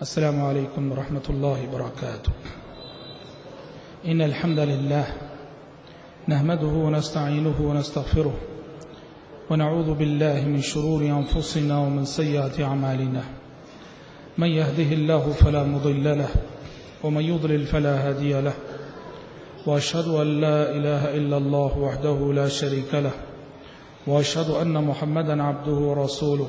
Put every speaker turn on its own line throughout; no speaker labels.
السلام عليكم ورحمة الله وبركاته إن الحمد لله نحمده ونستعينه ونستغفره ونعوذ بالله من شرور أنفسنا ومن سيئات أعمالنا من يهده الله فلا مضل له ومن يضلل فلا هادي له۔ وأشهد أن لا إله إلا الله وحده لا شريك له۔ وأشهد أن محمدا عبده ورسوله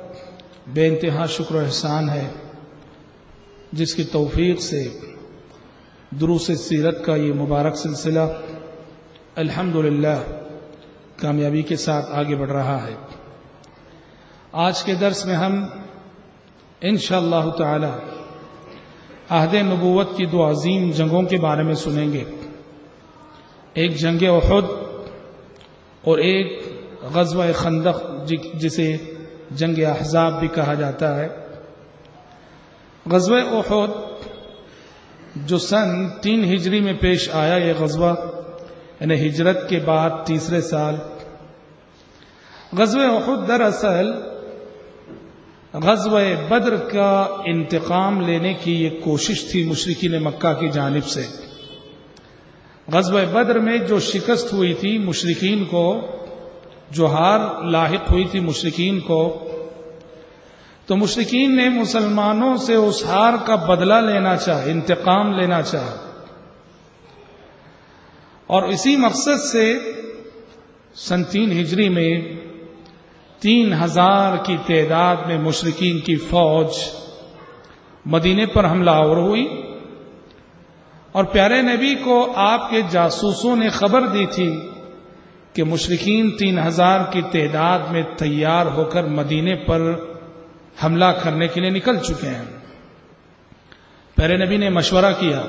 بے انتہا شکر و احسان ہے، جس کی توفیق سے دروس سیرت کا یہ مبارک سلسلہ الحمد کامیابی کے ساتھ آگے بڑھ رہا ہے۔ آج کے درس میں ہم ان شاء اللہ تعالی عہد نبوت کی دو عظیم جنگوں کے بارے میں سنیں گے۔ ایک جنگ احد اور ایک غزوہ خندق جسے جنگ احزاب بھی کہا جاتا ہے۔ غزوہ احد جو سن تین ہجری میں پیش آیا یہ غزوہ یعنی ہجرت کے بعد تیسرے سال۔ غزوہ احد دراصل غزوہ بدر کا انتقام لینے کی یہ کوشش تھی مشرقین مکہ کی جانب سے۔ غزوہ بدر میں جو شکست ہوئی تھی مشرقین کو جو ہار لاحق ہوئی تھی مشرقین کو، تو مشرقین نے مسلمانوں سے اس ہار کا بدلہ لینا چاہ انتقام لینا چاہ اور اسی مقصد سے سن تین ہجری میں تین ہزار کی تعداد میں مشرقین کی فوج مدینے پر حملہ آور ہوئی۔ اور پیارے نبی کو آپ کے جاسوسوں نے خبر دی تھی کہ مشرقین تین ہزار کی تعداد میں تیار ہو کر مدینے پر حملہ کرنے کے لیے نکل چکے ہیں۔ پیارے نبی نے مشورہ کیا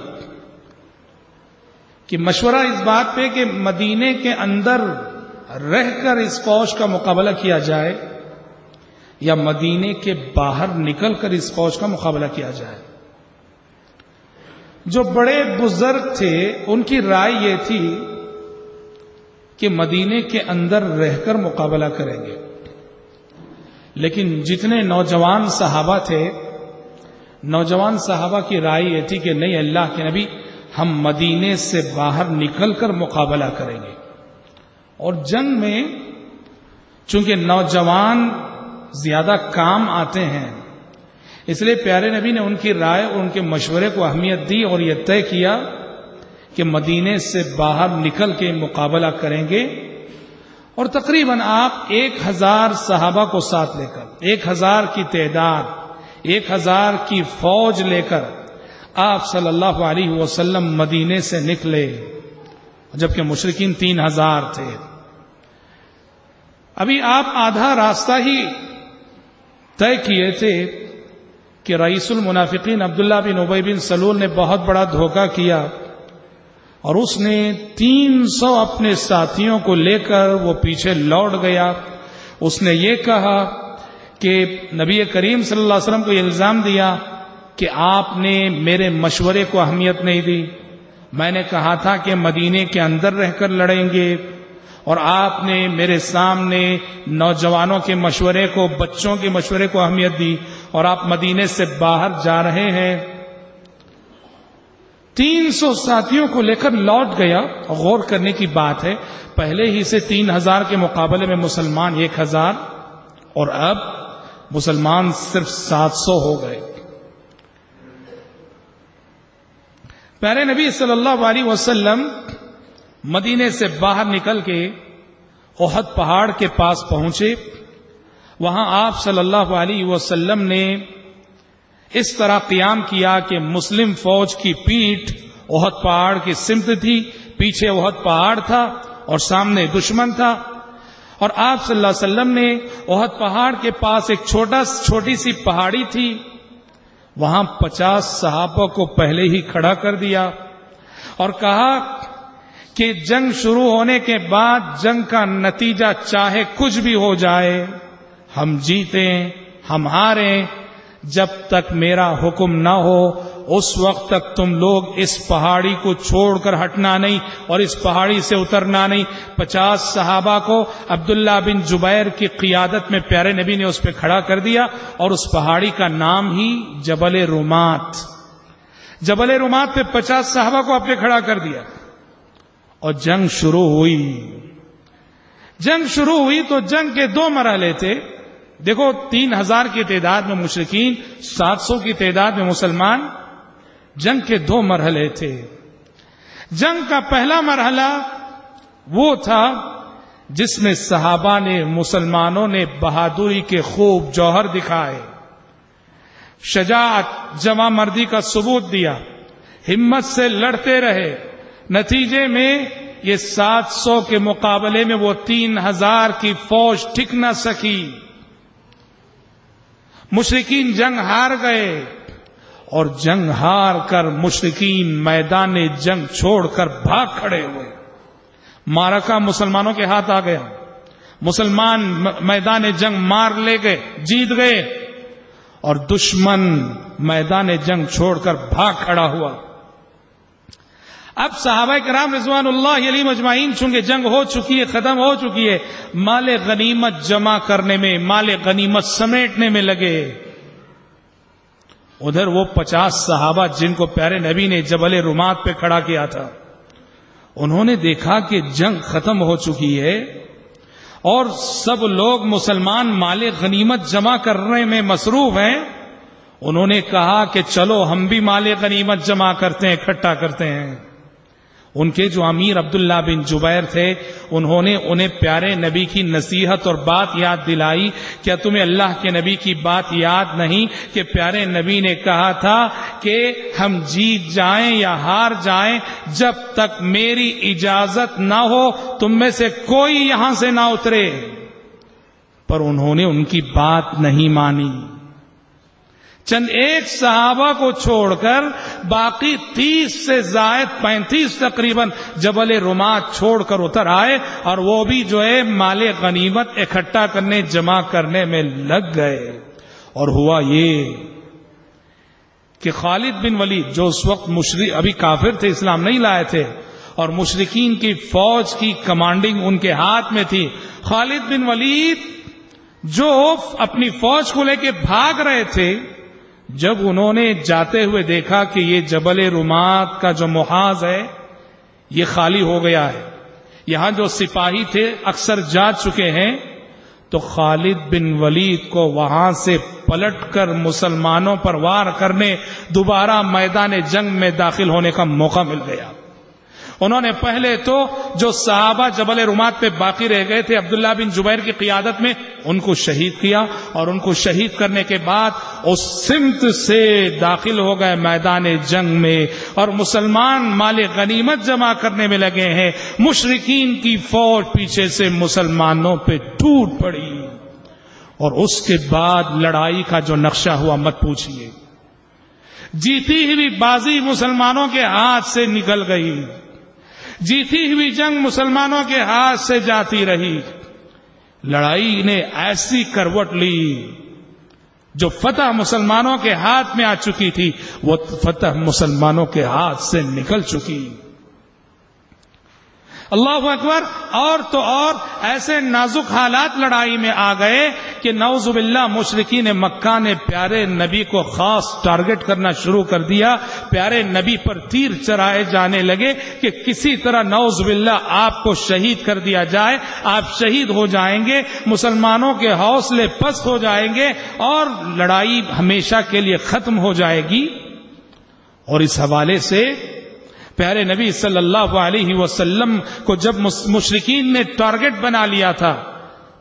کہ مشورہ اس بات پہ کہ مدینے کے اندر رہ کر اس فوج کا مقابلہ کیا جائے یا مدینے کے باہر نکل کر اس فوج کا مقابلہ کیا جائے۔ جو بڑے بزرگ تھے، ان کی رائے یہ تھی کہ مدینے کے اندر رہ کر مقابلہ کریں گے۔ لیکن جتنے نوجوان صحابہ تھے، نوجوان صحابہ کی رائے یہ تھی کہ نہیں، اللہ کے نبی، ہم مدینے سے باہر نکل کر مقابلہ کریں گے۔ اور جنگ میں چونکہ نوجوان زیادہ کام آتے ہیں، اس لیے پیارے نبی نے ان کی رائے اور ان کے مشورے کو اہمیت دی اور یہ طے کیا کہ مدینے سے باہر نکل کے مقابلہ کریں گے اور تقریباً آپ ایک ہزار صحابہ کو ساتھ لے کر، ایک ہزار کی تعداد، ایک ہزار کی فوج لے کر آپ صلی اللہ علیہ وسلم مدینے سے نکلے، جبکہ مشرقین تین ہزار تھے۔ ابھی آپ آدھا راستہ ہی طے کیے تھے کہ رئیس المنافقین عبداللہ بن ابئی بن سلول نے بہت بڑا دھوکہ کیا۔ اور اس نے تین سو اپنے ساتھیوں کو لے کر وہ پیچھے لوٹ گیا۔ اس نے یہ کہا کہ نبی کریم صلی اللہ علیہ وسلم کو یہ الزام دیا کہ آپ نے میرے مشورے کو اہمیت نہیں دی۔ میں نے کہا تھا کہ مدینے کے اندر رہ کر لڑیں گے اور آپ نے میرے سامنے نوجوانوں کے مشورے کو، بچوں کے مشورے کو اہمیت دی اور آپ مدینے سے باہر جا رہے ہیں۔ تین سو ساتھیوں کو لے کر لوٹ گیا۔ غور کرنے کی بات ہے، پہلے ہی سے تین ہزار کے مقابلے میں مسلمان ایک ہزار، اور اب مسلمان صرف سات سو ہو گئے۔ پیارے نبی صلی اللہ علیہ وسلم مدینے سے باہر نکل کے احد پہاڑ کے پاس پہنچے۔ وہاں آپ صلی اللہ علیہ وسلم نے اس طرح قیام کیا کہ مسلم فوج کی پیٹ احد پہاڑ کی سمت تھی، پیچھے احد پہاڑ تھا اور سامنے دشمن تھا۔ اور آپ صلی اللہ علیہ وسلم نے احد پہاڑ کے پاس ایک چھوٹا، چھوٹی سی پہاڑی تھی۔ وہاں پچاس صحابہ کو پہلے ہی کھڑا کر دیا اور کہا کہ جنگ شروع ہونے کے بعد جنگ کا نتیجہ چاہے کچھ بھی ہو جائے، ہم جیتیں، ہم ہاریں جب تک میرا حکم نہ ہو، اس وقت تک تم لوگ اس پہاڑی کو چھوڑ کر ہٹنا نہیں اور اس پہاڑی سے اترنا نہیں۔ پچاس صحابہ کو عبداللہ بن جبیر کی قیادت میں پیارے نبی نے اس پہ کھڑا کر دیا اور اس پہاڑی کا نام ہی جبل رومات۔ جبل رومات پہ پچاس صحابہ کو اپنے کھڑا کر دیا۔ اور جنگ شروع ہوئی۔ جنگ شروع ہوئی تو جنگ کے دو مرحلے تھے۔ دیکھو، تین ہزار کی تعداد میں مشرقین سات سو کی تعداد میں مسلمان جنگ کے دو مرحلے تھے۔ جنگ کا پہلا مرحلہ وہ تھا جس میں صحابہ نے، مسلمانوں نے بہادری کے خوب جوہر دکھائے۔ شجاعت، جمع مردی کا ثبوت دیا۔ ہمت سے لڑتے رہے۔ نتیجے میں یہ سات سو کے مقابلے میں وہ تین ہزار کی فوج ٹک نہ سکی۔ مشرقین جنگ ہار گئے اور جنگ ہار کر مشرقین میدان جنگ چھوڑ کر بھاگ کھڑے ہوئے۔ مارکا مسلمانوں کے ہاتھ آ گیا۔ مسلمان میدان جنگ مار لے گئے، جیت گئے اور دشمن میدان جنگ چھوڑ کر بھاگ کھڑا ہوا۔ اب صحابہ کرام رضوان اللہ علی مجمعین چونکہ جنگ ہو چکی ہے، ختم ہو چکی ہے، مال غنیمت جمع کرنے میں، مال غنیمت سمیٹنے میں لگے۔ ادھر وہ پچاس صحابہ جن کو پیارے نبی نے جبل رومات پہ کھڑا کیا تھا، انہوں نے دیکھا کہ جنگ ختم ہو چکی ہے اور سب لوگ مسلمان مال غنیمت جمع کرنے میں مصروف ہیں۔ انہوں نے کہا کہ چلو ہم بھی مال غنیمت جمع کرتے ہیں، اکٹھا کرتے ہیں۔ ان کے جو امیر عبداللہ بن جبیر تھے، انہوں نے انہیں پیارے نبی کی نصیحت اور بات یاد دلائی کیا تمہیں اللہ کے نبی کی بات یاد نہیں کہ پیارے نبی نے کہا تھا کہ ہم جیت جائیں یا ہار جائیں، جب تک میری اجازت نہ ہو، تم میں سے کوئی یہاں سے نہ اترے۔ پر انہوں نے ان کی بات نہیں مانی۔ چند ایک صحابہ کو چھوڑ کر باقی تیس سے زائد پینتیس تقریباً جبل رومات چھوڑ کر اتر آئے اور وہ بھی جو ہے مال غنیمت اکٹھا کرنے، جمع کرنے میں لگ گئے۔ اور ہوا یہ کہ خالد بن ولید جو اس وقت مشرق، ابھی کافر تھے، اسلام نہیں لائے تھے اور مشرقین کی فوج کی کمانڈنگ ان کے ہاتھ میں تھی، خالد بن ولید جو اپنی فوج کو لے کے بھاگ رہے تھے جب انہوں نے جاتے ہوئے دیکھا کہ یہ جبل رومات کا جو محاذ ہے، یہ خالی ہو گیا ہے۔ یہاں جو سپاہی تھے اکثر جا چکے ہیں، تو خالد بن ولید کو وہاں سے پلٹ کر مسلمانوں پر وار کرنے، دوبارہ میدان جنگ میں داخل ہونے کا موقع مل گیا۔ انہوں نے پہلے تو جو صحابہ جبل رومات پہ باقی رہ گئے تھے، عبداللہ بن جبیر کی قیادت میں، ان کو شہید کیا اور ان کو شہید کرنے کے بعد اس سمت سے داخل ہو گئے میدان جنگ میں اور مسلمان مال غنیمت جمع کرنے میں لگے ہیں۔ مشرقین کی فوج پیچھے سے مسلمانوں پہ ٹوٹ پڑی۔ اور اس کے بعد لڑائی کا جو نقشہ ہوا، مت پوچھیے جیتی ہوئی بازی مسلمانوں کے ہاتھ سے نکل گئی۔ جیتی ہوئی جنگ مسلمانوں کے ہاتھ سے جاتی رہی۔ لڑائی نے ایسی کروٹ لی جو فتح مسلمانوں کے ہاتھ میں آ چکی تھی، وہ فتح مسلمانوں کے ہاتھ سے نکل چکی۔ اللہ اکبر، اور تو اور ایسے نازک حالات لڑائی میں آ گئے کہ نوز باللہ مشرقین مکہ نے پیارے نبی کو خاص ٹارگٹ کرنا شروع کر دیا۔ پیارے نبی پر تیر چرائے جانے لگے کہ کسی طرح نوز باللہ آپ کو شہید کر دیا جائے، آپ شہید ہو جائیں گے، مسلمانوں کے حوصلے پست ہو جائیں گے اور لڑائی ہمیشہ کے لیے ختم ہو جائے گی۔ اور اس حوالے سے پیارے نبی صلی اللہ علیہ وسلم کو جب مشرقین نے ٹارگٹ بنا لیا تھا،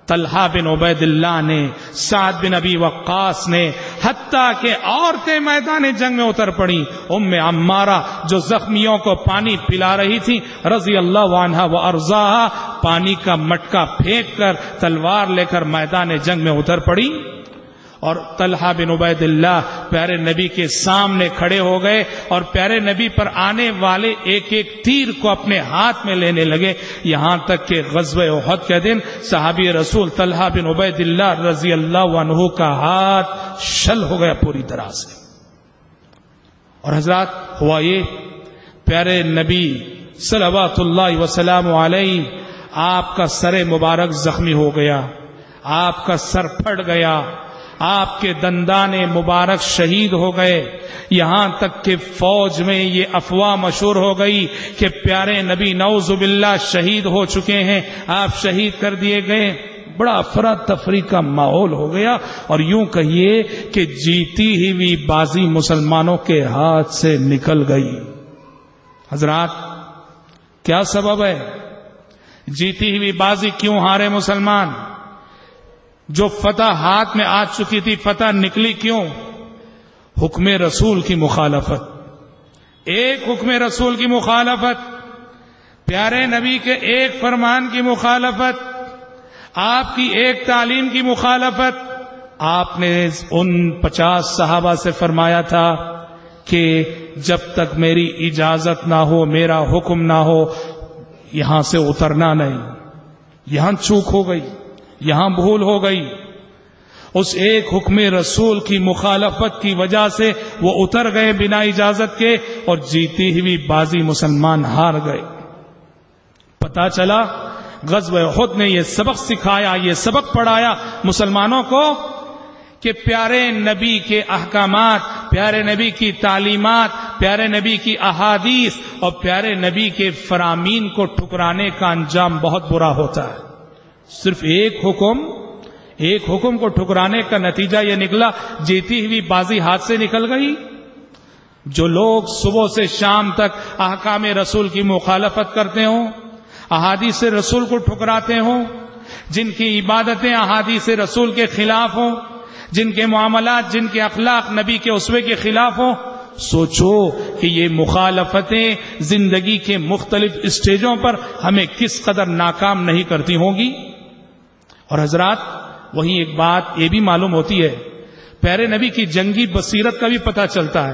طلحہ بن عبید اللہ نے، سعد بن ابی وقاص نے، حتیٰ کہ عورتیں میدان جنگ میں اتر پڑی ام عمارہ جو زخمیوں کو پانی پلا رہی تھی، رضی اللہ عنہ و ارزا پانی کا مٹکا پھینک کر تلوار لے کر میدان جنگ میں اتر پڑی اور طلحہ بن عبید اللہ پیارے نبی کے سامنے کھڑے ہو گئے اور پیارے نبی پر آنے والے ایک ایک تیر کو اپنے ہاتھ میں لینے لگے۔ یہاں تک کہ غزب احد کے دن صحابی رسول طلحہ بن عبید اللہ رضی اللہ عنہ کا ہاتھ شل ہو گیا پوری طرح سے۔ اور حضرات، ہوا یہ، پیارے نبی صلوات اللہ وسلام علیہ، آپ کا سر مبارک زخمی ہو گیا، آپ کا سر پھٹ گیا آپ کے دندان مبارک شہید ہو گئے۔ یہاں تک کہ فوج میں یہ افواہ مشہور ہو گئی کہ پیارے نبی نوز باللہ شہید ہو چکے ہیں۔ آپ شہید کر دیے گئے۔ بڑا افراد تفریح کا ماحول ہو گیا۔ اور یوں کہیے کہ جیتی ہی بازی مسلمانوں کے ہاتھ سے نکل گئی۔ حضرات، کیا سبب ہے؟ جیتی ہوئی بازی کیوں ہارے مسلمان؟ جو فتح ہاتھ میں آ چکی تھی، فتح نکلی کیوں؟ حکم رسول کی مخالفت۔ ایک حکم رسول کی مخالفت۔ پیارے نبی کے ایک فرمان کی مخالفت۔ آپ کی ایک تعلیم کی مخالفت۔ آپ نے ان پچاس صحابہ سے فرمایا تھا کہ جب تک میری اجازت نہ ہو، میرا حکم نہ ہو، یہاں سے اترنا نہیں۔ یہاں چوک ہو گئی۔ یہاں بھول ہو گئی۔ اس ایک حکم رسول کی مخالفت کی وجہ سے وہ اتر گئے بنا اجازت کے اور جیتی ہوئی بازی مسلمان ہار گئے۔ پتا چلا غزب خود نے یہ سبق سکھایا، یہ سبق پڑھایا مسلمانوں کو کہ پیارے نبی کے احکامات، پیارے نبی کی تعلیمات، پیارے نبی کی احادیث اور پیارے نبی کے فرامین کو ٹھکرانے کا انجام بہت برا ہوتا ہے۔ صرف ایک حکم ایک حکم کو ٹھکرانے کا نتیجہ یہ نکلا، جیتی ہوئی بازی ہاتھ سے نکل گئی۔ جو لوگ صبح سے شام تک احکام رسول کی مخالفت کرتے ہوں، احادیث رسول کو ٹھکراتے ہوں، جن کی عبادتیں احادیث رسول کے خلاف ہوں، جن کے معاملات، جن کے اخلاق نبی کے اسوے کے خلاف ہوں، سوچو کہ یہ مخالفتیں زندگی کے مختلف اسٹیجوں پر ہمیں کس قدر ناکام نہیں کرتی ہوں گی۔ اور حضرات، وہیں ایک بات یہ بھی معلوم ہوتی ہے، پیارے نبی کی جنگی بصیرت کا بھی پتہ چلتا ہے۔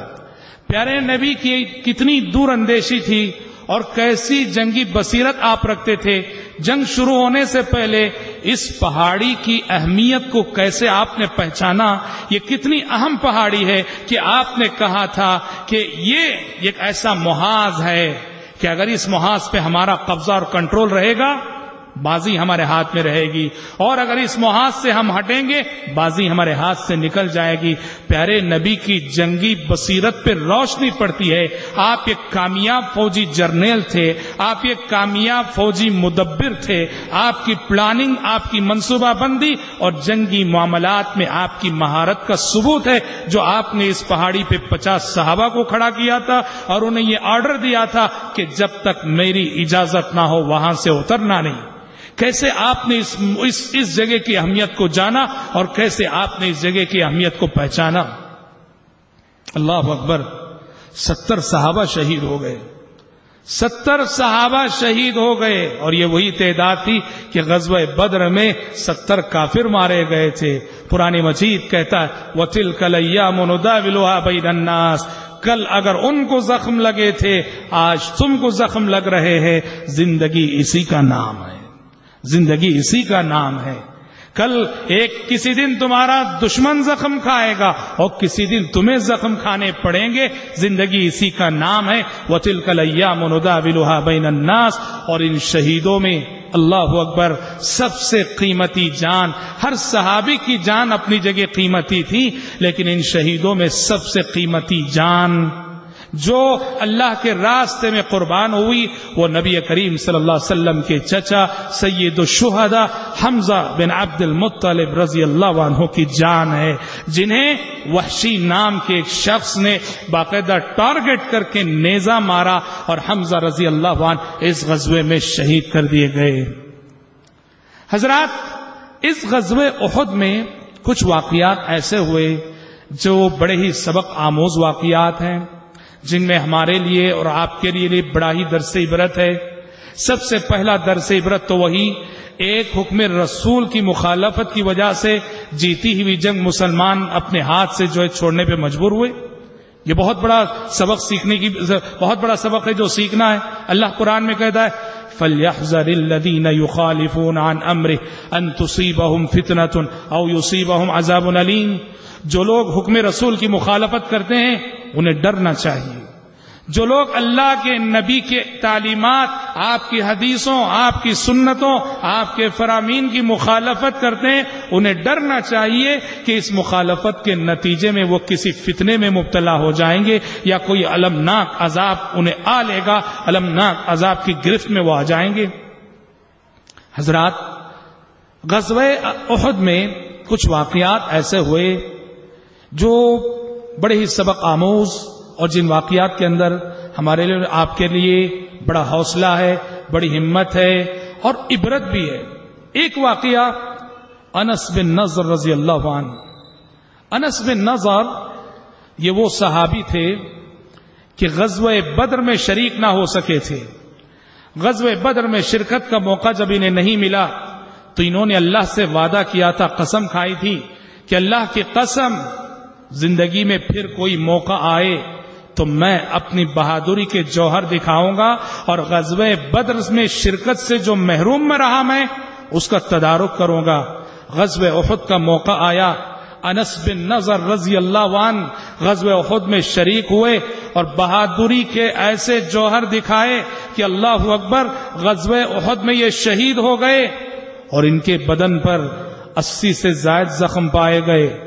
پیارے نبی کی کتنی دور اندیشی تھی اور کیسی جنگی بصیرت آپ رکھتے تھے۔ جنگ شروع ہونے سے پہلے اس پہاڑی کی اہمیت کو کیسے آپ نے پہچانا، یہ کتنی اہم پہاڑی ہے کہ آپ نے کہا تھا کہ یہ ایک ایسا محاذ ہے کہ اگر اس محاذ پہ ہمارا قبضہ اور کنٹرول رہے گا بازی ہمارے ہاتھ میں رہے گی اور اگر اس محاذ سے ہم ہٹیں گے، بازی ہمارے ہاتھ سے نکل جائے گی۔ پیارے نبی کی جنگی بصیرت پہ روشنی پڑتی ہے۔ آپ ایک کامیاب فوجی جرنیل تھے، آپ ایک کامیاب فوجی مدبر تھے۔ آپ کی پلاننگ، آپ کی منصوبہ بندی اور جنگی معاملات میں آپ کی مہارت کا ثبوت ہے۔ جو آپ نے اس پہاڑی پہ پچاس صحابہ کو کھڑا کیا تھا اور انہیں یہ آرڈر دیا تھا کہ جب تک میری اجازت نہ ہو، وہاں سے اترنا نہیں۔ کیسے آپ نے اس اس, اس جگہ کی اہمیت کو جانا اور کیسے آپ نے اس جگہ کی اہمیت کو پہچانا؟ اللہ اکبر ستر صحابہ شہید ہو گئے۔ ستر صحابہ شہید ہو گئے اور یہ وہی تعداد تھی کہ غزب بدر میں ستر کافر مارے گئے تھے۔ پرانی مجید کہتا ہے وطل کلیا مندا ولوہا بین الناس۔ کل اگر ان کو زخم لگے تھے آج تم کو زخم لگ رہے ہیں۔ زندگی اسی کا نام ہے۔ زندگی اسی کا نام ہے۔ کل ایک کسی دن تمہارا دشمن زخم کھائے گا اور کسی دن تمہیں زخم کھانے پڑیں گے۔ زندگی اسی کا نام ہے۔ وہ تل کلیا مندا ولوہا بین الناس اور ان شہیدوں میں اللہ اکبر سب سے قیمتی جان، ہر صحابی کی جان اپنی جگہ قیمتی تھی، لیکن ان شہیدوں میں سب سے قیمتی جان جو اللہ کے راستے میں قربان ہوئی، وہ نبی کریم صلی اللہ علیہ وسلم کے چچا سید الشہداء حمزہ بن عبد المطلب رضی اللہ عنہ کی جان ہے، جنہیں وحشی نام کے ایک شخص نے باقاعدہ ٹارگٹ کر کے نیزا مارا اور حمزہ رضی اللہ عنہ اس غزوے میں شہید کر دیے گئے۔ حضرات، اس غزوے احد میں کچھ واقعات ایسے ہوئے جو بڑے ہی سبق آموز واقعات ہیں۔ جن میں ہمارے لیے اور آپ کے لیے بڑا ہی درس عبرت ہے۔ سب سے پہلا درس عبرت تو وہی، ایک حکم رسول کی مخالفت کی وجہ سے جیتی ہوئی جنگ مسلمان اپنے ہاتھ سے جو ہے چھوڑنے پہ مجبور ہوئے۔ یہ بہت بڑا سبق سیکھنے کی، بہت بڑا سبق ہے جو سیکھنا ہے۔ اللہ قرآن میں کہتا ہے، فَلْيَحْذَرِ الَّذِينَ يُخَالِفُونَ عَنْ أَمْرِهِ أَن تُصِيبَهُمْ فِتْنَةٌ أَوْ يُصِيبَهُمْ عَذَابٌ أَلِيمٌ۔ جو لوگ حکم رسول کی مخالفت کرتے ہیں انہیں ڈرنا چاہیے۔ جو لوگ اللہ کے نبی کے تعلیمات، آپ کی حدیثوں، آپ کی سنتوں، آپ کے فرامین کی مخالفت کرتے ہیں، انہیں ڈرنا چاہیے کہ اس مخالفت کے نتیجے میں وہ کسی فتنے میں مبتلا ہو جائیں گے یا کوئی المناک عذاب انہیں آ لے گا المناک عذاب کی گرفت میں وہ آ جائیں گے۔ حضرات، غزوہ احد میں کچھ واقعات ایسے ہوئے جو بڑے ہی سبق آموز اور جن واقعات کے اندر ہمارے لیے آپ کے لیے بڑا حوصلہ ہے، بڑی ہمت ہے اور عبرت بھی ہے۔ ایک واقعہ انس بن نظر رضی اللہ عنہ۔ انس بن نظر یہ وہ صحابی تھے کہ غزوہ بدر میں شریک نہ ہو سکے تھے۔ غزوہ بدر میں شرکت کا موقع جب انہیں نہیں ملا تو انہوں نے اللہ سے وعدہ کیا تھا، قسم کھائی تھی کہ اللہ کی قسم زندگی میں پھر کوئی موقع آئے تو میں اپنی بہادری کے جوہر دکھاؤں گا اور غزب بدر میں شرکت سے جو محروم میں رہا میں، اس کا تدارک کروں گا۔ غزب احد کا موقع آیا۔ انس بن نظر رضی اللہ عنہ غزب احد میں شریک ہوئے اور بہادری کے ایسے جوہر دکھائے کہ اللہ اکبر غزب احد میں یہ شہید ہو گئے اور ان کے بدن پر اسی سے زائد زخم پائے گئے۔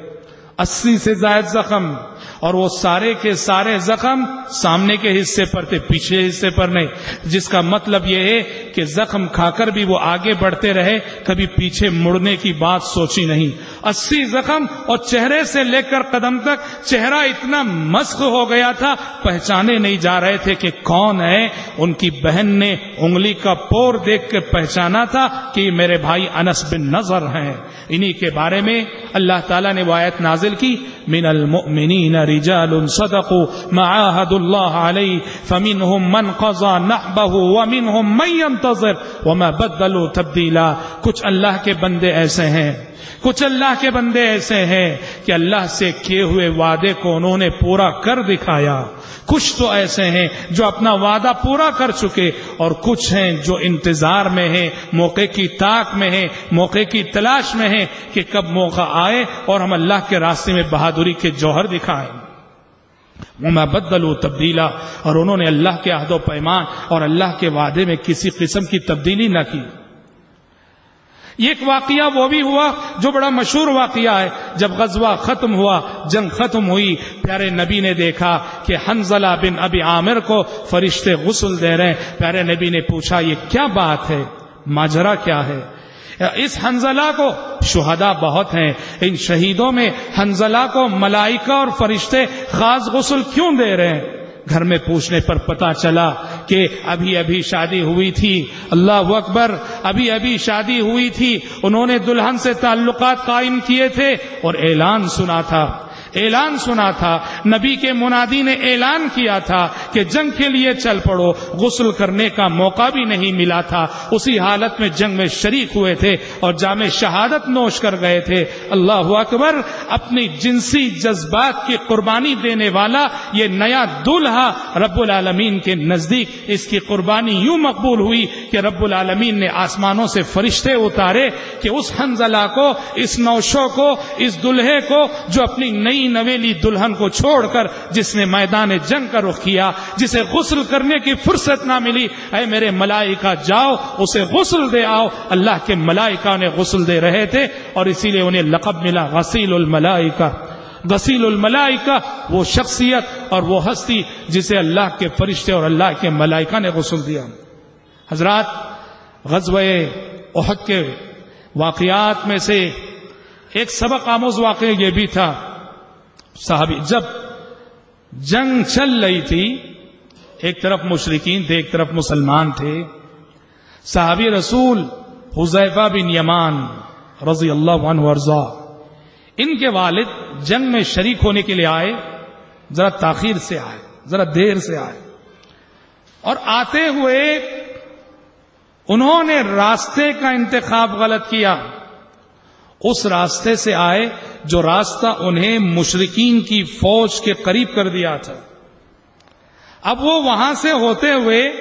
اسی سے زائد زخم اور وہ سارے کے سارے زخم سامنے کے حصے پر تھے، پیچھے حصے پر نہیں۔ جس کا مطلب یہ ہے کہ زخم کھا کر بھی وہ آگے بڑھتے رہے، کبھی پیچھے مڑنے کی بات سوچی نہیں۔ اسی زخم اور چہرے سے لے کر قدم تک چہرہ اتنا مسخ ہو گیا تھا، پہچانے نہیں جا رہے تھے کہ کون ہے۔ ان کی بہن نے انگلی کا پور دیکھ کے پہچانا تھا کہ میرے بھائی انس بن نظر ہیں۔ انہی کے بارے میں اللہ تعالیٰ نے وہ آیت نازل کی، من المؤمنین رجال صدقوا ما عاهد الله عليه، فمنهم من قضى نحبه ومنهم من ينتظر، وما بدلوا تبديلا۔ کچھ اللہ کے بندے ایسے ہیں۔ کچھ اللہ کے بندے ایسے ہیں کہ اللہ سے کیے ہوئے وعدے کو انہوں نے پورا کر دکھایا۔ کچھ تو ایسے ہیں جو اپنا وعدہ پورا کر چکے اور کچھ ہیں جو انتظار میں ہیں، موقع کی تاک میں ہیں، موقع کی تلاش میں ہیں کہ کب موقع آئے اور ہم اللہ کے راستے میں بہادری کے جوہر دکھائیں۔ میں بدلو تبدیلا، اور انہوں نے اللہ کے عہد و پیمان اور اللہ کے وعدے میں کسی قسم کی تبدیلی نہ کی۔ ایک واقعہ وہ بھی ہوا جو بڑا مشہور واقعہ ہے۔ جب غزوہ ختم ہوا، جنگ ختم ہوئی، پیارے نبی نے دیکھا کہ حنزلہ بن ابی عامر کو فرشتے غسل دے رہے ہیں۔ پیارے نبی نے پوچھا، یہ کیا بات ہے؟ ماجرا کیا ہے؟ اس حنزلہ کو شہداء بہت ہیں۔ ان شہیدوں میں حنزلہ کو ملائکہ اور فرشتے خاص غسل کیوں دے رہے ہیں؟ گھر میں پوچھنے پر پتا چلا کہ ابھی ابھی شادی ہوئی تھی۔ اللہ اکبر، ابھی ابھی شادی ہوئی تھی۔ انہوں نے دلہن سے تعلقات قائم کیے تھے اور اعلان سنا تھا۔ اعلان سنا تھا، نبی کے منادی نے اعلان کیا تھا کہ جنگ کے لیے چل پڑو، غسل کرنے کا موقع بھی نہیں ملا تھا۔ اسی حالت میں جنگ میں شریک ہوئے تھے اور جامع شہادت نوش کر گئے تھے۔ اللہ اکبر، اپنی جنسی جذبات کی قربانی دینے والا یہ نیا دولہا رب العالمین کے نزدیک اس کی قربانی یوں مقبول ہوئی کہ رب العالمین نے آسمانوں سے فرشتے اتارے کہ اس حنزلہ کو، اس نوشوں کو، اس دلہے کو جو اپنی نئی نویلی دلہن کو چھوڑ کر جس نے میدان جنگ کا رخ کیا، جسے غسل کرنے کی فرصت نہ ملی، اے میرے ملائکہ جاؤ، اسے غسل دے آؤ۔ اللہ کے ملائکہ نے غسل دے رہے تھے اور اسی لیے انہیں لقب ملا غسیل الملائکہ۔ غسیل الملائکہ وہ شخصیت اور وہ ہستی جسے اللہ کے فرشتے اور اللہ کے ملائکہ نے غسل دیا۔ حضرات غزب احد کے واقعات میں سے ایک سبق آموز واقع یہ بھی تھا۔ صحابی، جب جنگ چل رہی تھی، ایک طرف مشرقین تھے، ایک طرف مسلمان تھے، صحابی رسول حذیفہ بن یمان رضی اللہ عنہ ورزا ان کے والد جنگ میں شریک ہونے کے لیے آئے، ذرا تاخیر سے آئے، ذرا دیر سے آئے۔ اور آتے ہوئے انہوں نے راستے کا انتخاب غلط کیا۔ اس راستے سے آئے جو راستہ انہیں مشرقین کی فوج کے قریب کر دیا تھا۔ اب وہ وہاں سے ہوتے ہوئے